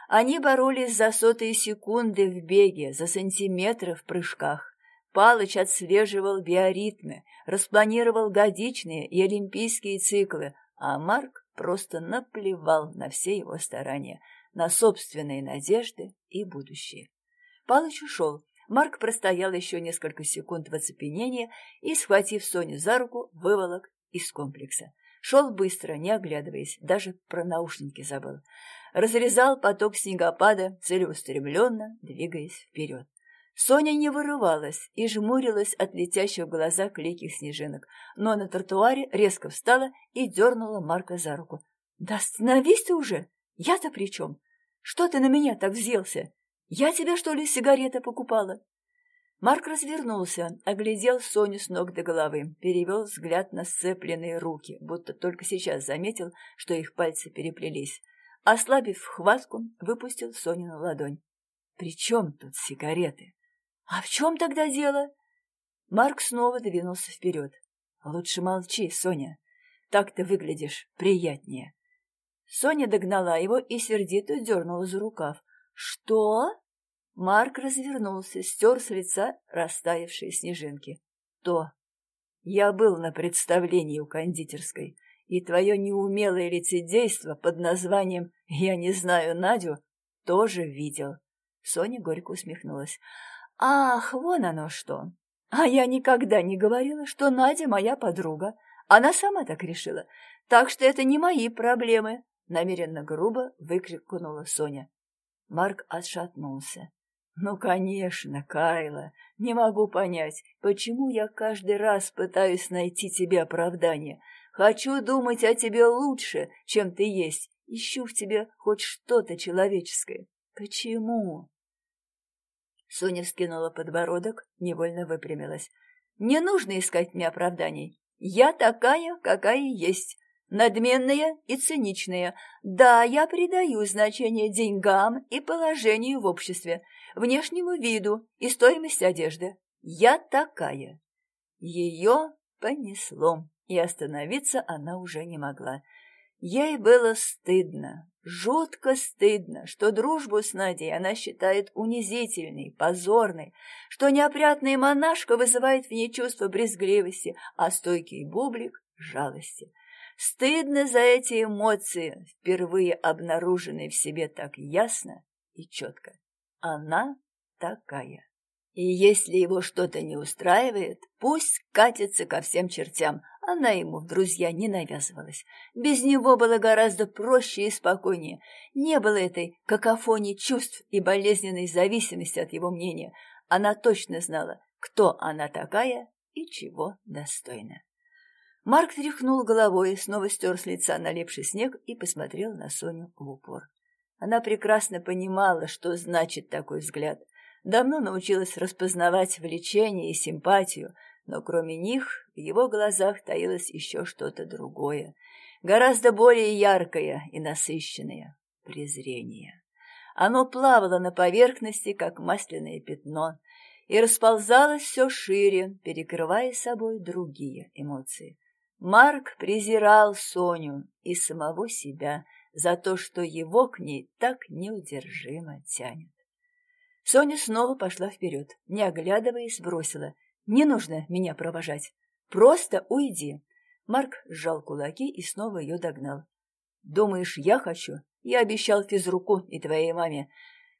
Они боролись за сотые секунды в беге, за сантиметры в прыжках. Палыч отслеживал биоритмы, распланировал годичные и олимпийские циклы, а Марк просто наплевал на все его старания, на собственные надежды и будущее. Палыч ушел. Марк простоял еще несколько секунд в оцепенении и, схватив Соню за руку, выволок из комплекса. Шел быстро, не оглядываясь, даже про наушники забыл. Разрезал поток снегопада, целеустремленно, двигаясь вперед. Соня не вырывалась и жмурилась от летящих в глаза клейких снежинок, но на тротуаре резко встала и дернула Марка за руку. «Да остановись ты уже! Я-то при чем? Что ты на меня так взъелся? Я тебе, что ли, сигареты покупала?» Марк развернулся, оглядел Соню с ног до головы, перевел взгляд на сцепленные руки, будто только сейчас заметил, что их пальцы переплелись. Ослабив хватку, выпустил Сонину ладонь. «При чем тут сигареты?» «А в чем тогда дело?» Марк снова двинулся вперед. «Лучше молчи, Соня. Так ты выглядишь приятнее». Соня догнала его и сердито дернула за рукав. «Что?» Марк развернулся, стер с лица растаявшие снежинки. «То. Я был на представлении у кондитерской, и твое неумелое лицедейство под названием «Я не знаю Надю» тоже видел». Соня горько усмехнулась. Ах, вон оно что. А я никогда не говорила, что Надя моя подруга. Она сама так решила. Так что это не мои проблемы, намеренно грубо выкрикнула Соня. Марк отшатнулся. «Ну, конечно, Кайла, не могу понять, почему я каждый раз пытаюсь найти тебе оправдание. Хочу думать о тебе лучше, чем ты есть. Ищу в тебе хоть что-то человеческое. Почему?» Соня вскинула подбородок, невольно выпрямилась. «Не нужно искать мне оправданий. Я такая, какая есть. Надменная и циничная. Да, я придаю значение деньгам и положению в обществе, внешнему виду и стоимости одежды. Я такая». Ее понесло, и остановиться она уже не могла. Ей было стыдно, жутко стыдно, что дружбу с Надей она считает унизительной, позорной, что неопрятная монашка вызывает в ней чувство брезгливости, а стойкий бублик — жалости. Стыдно за эти эмоции, впервые обнаруженные в себе так ясно и четко. Она такая. И если его что-то не устраивает, пусть катится ко всем чертям. Она ему в друзья не навязывалась. Без него было гораздо проще и спокойнее. Не было этой какофонии чувств и болезненной зависимости от его мнения. Она точно знала, кто она такая и чего достойна. Марк тряхнул головой, снова стер с лица налепший снег и посмотрел на Соню в упор. Она прекрасно понимала, что значит такой взгляд. Давно научилась распознавать влечение и симпатию, но кроме них в его глазах таилось еще что-то другое, гораздо более яркое и насыщенное — презрение. Оно плавало на поверхности, как масляное пятно, и расползалось все шире, перекрывая собой другие эмоции. Марк презирал Соню и самого себя за то, что его к ней так неудержимо тянет. Соня снова пошла вперед, не оглядываясь, бросила. «Не нужно меня провожать. Просто уйди». Марк сжал кулаки и снова ее догнал. «Думаешь, я хочу? Я обещал физруку и твоей маме,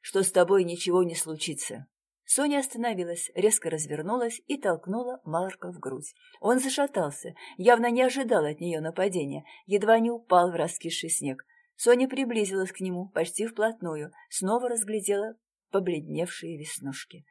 что с тобой ничего не случится. Соня остановилась, резко развернулась и толкнула Марка в грудь. Он зашатался, явно не ожидал от нее нападения, едва не упал в раскисший снег. Соня приблизилась к нему почти вплотную, снова разглядела побледневшие веснушки.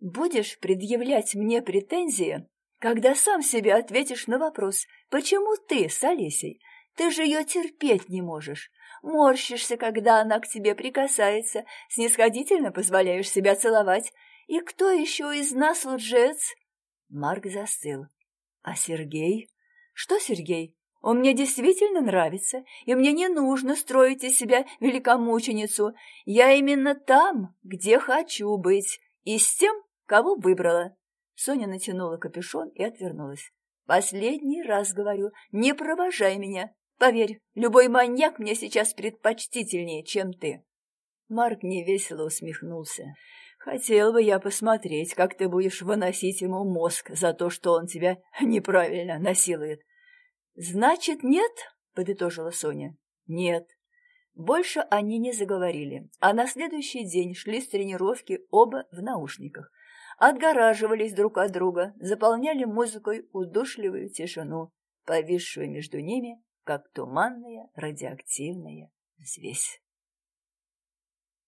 «Будешь предъявлять мне претензии, когда сам себе ответишь на вопрос, почему ты с Алисей? Ты же ее терпеть не можешь морщишься, когда она к тебе прикасается, снисходительно позволяешь себя целовать. И кто еще из нас лжец?» Марк застыл. «А Сергей?» «Что Сергей? Он мне действительно нравится, и мне не нужно строить из себя великомученицу. Я именно там, где хочу быть, и с тем, кого выбрала». Соня натянула капюшон и отвернулась. «Последний раз говорю, не провожай меня. Поверь, любой маньяк мне сейчас предпочтительнее, чем ты. Марк невесело усмехнулся. Хотел бы я посмотреть, как ты будешь выносить ему мозг за то, что он тебя неправильно насилует. Значит, нет? подытожила Соня. Нет. Больше они не заговорили, а на следующий день шли с тренировки оба в наушниках. Отгораживались друг от друга, заполняли музыкой удушливую тишину, повисшую между ними как туманная радиоактивная взвесь.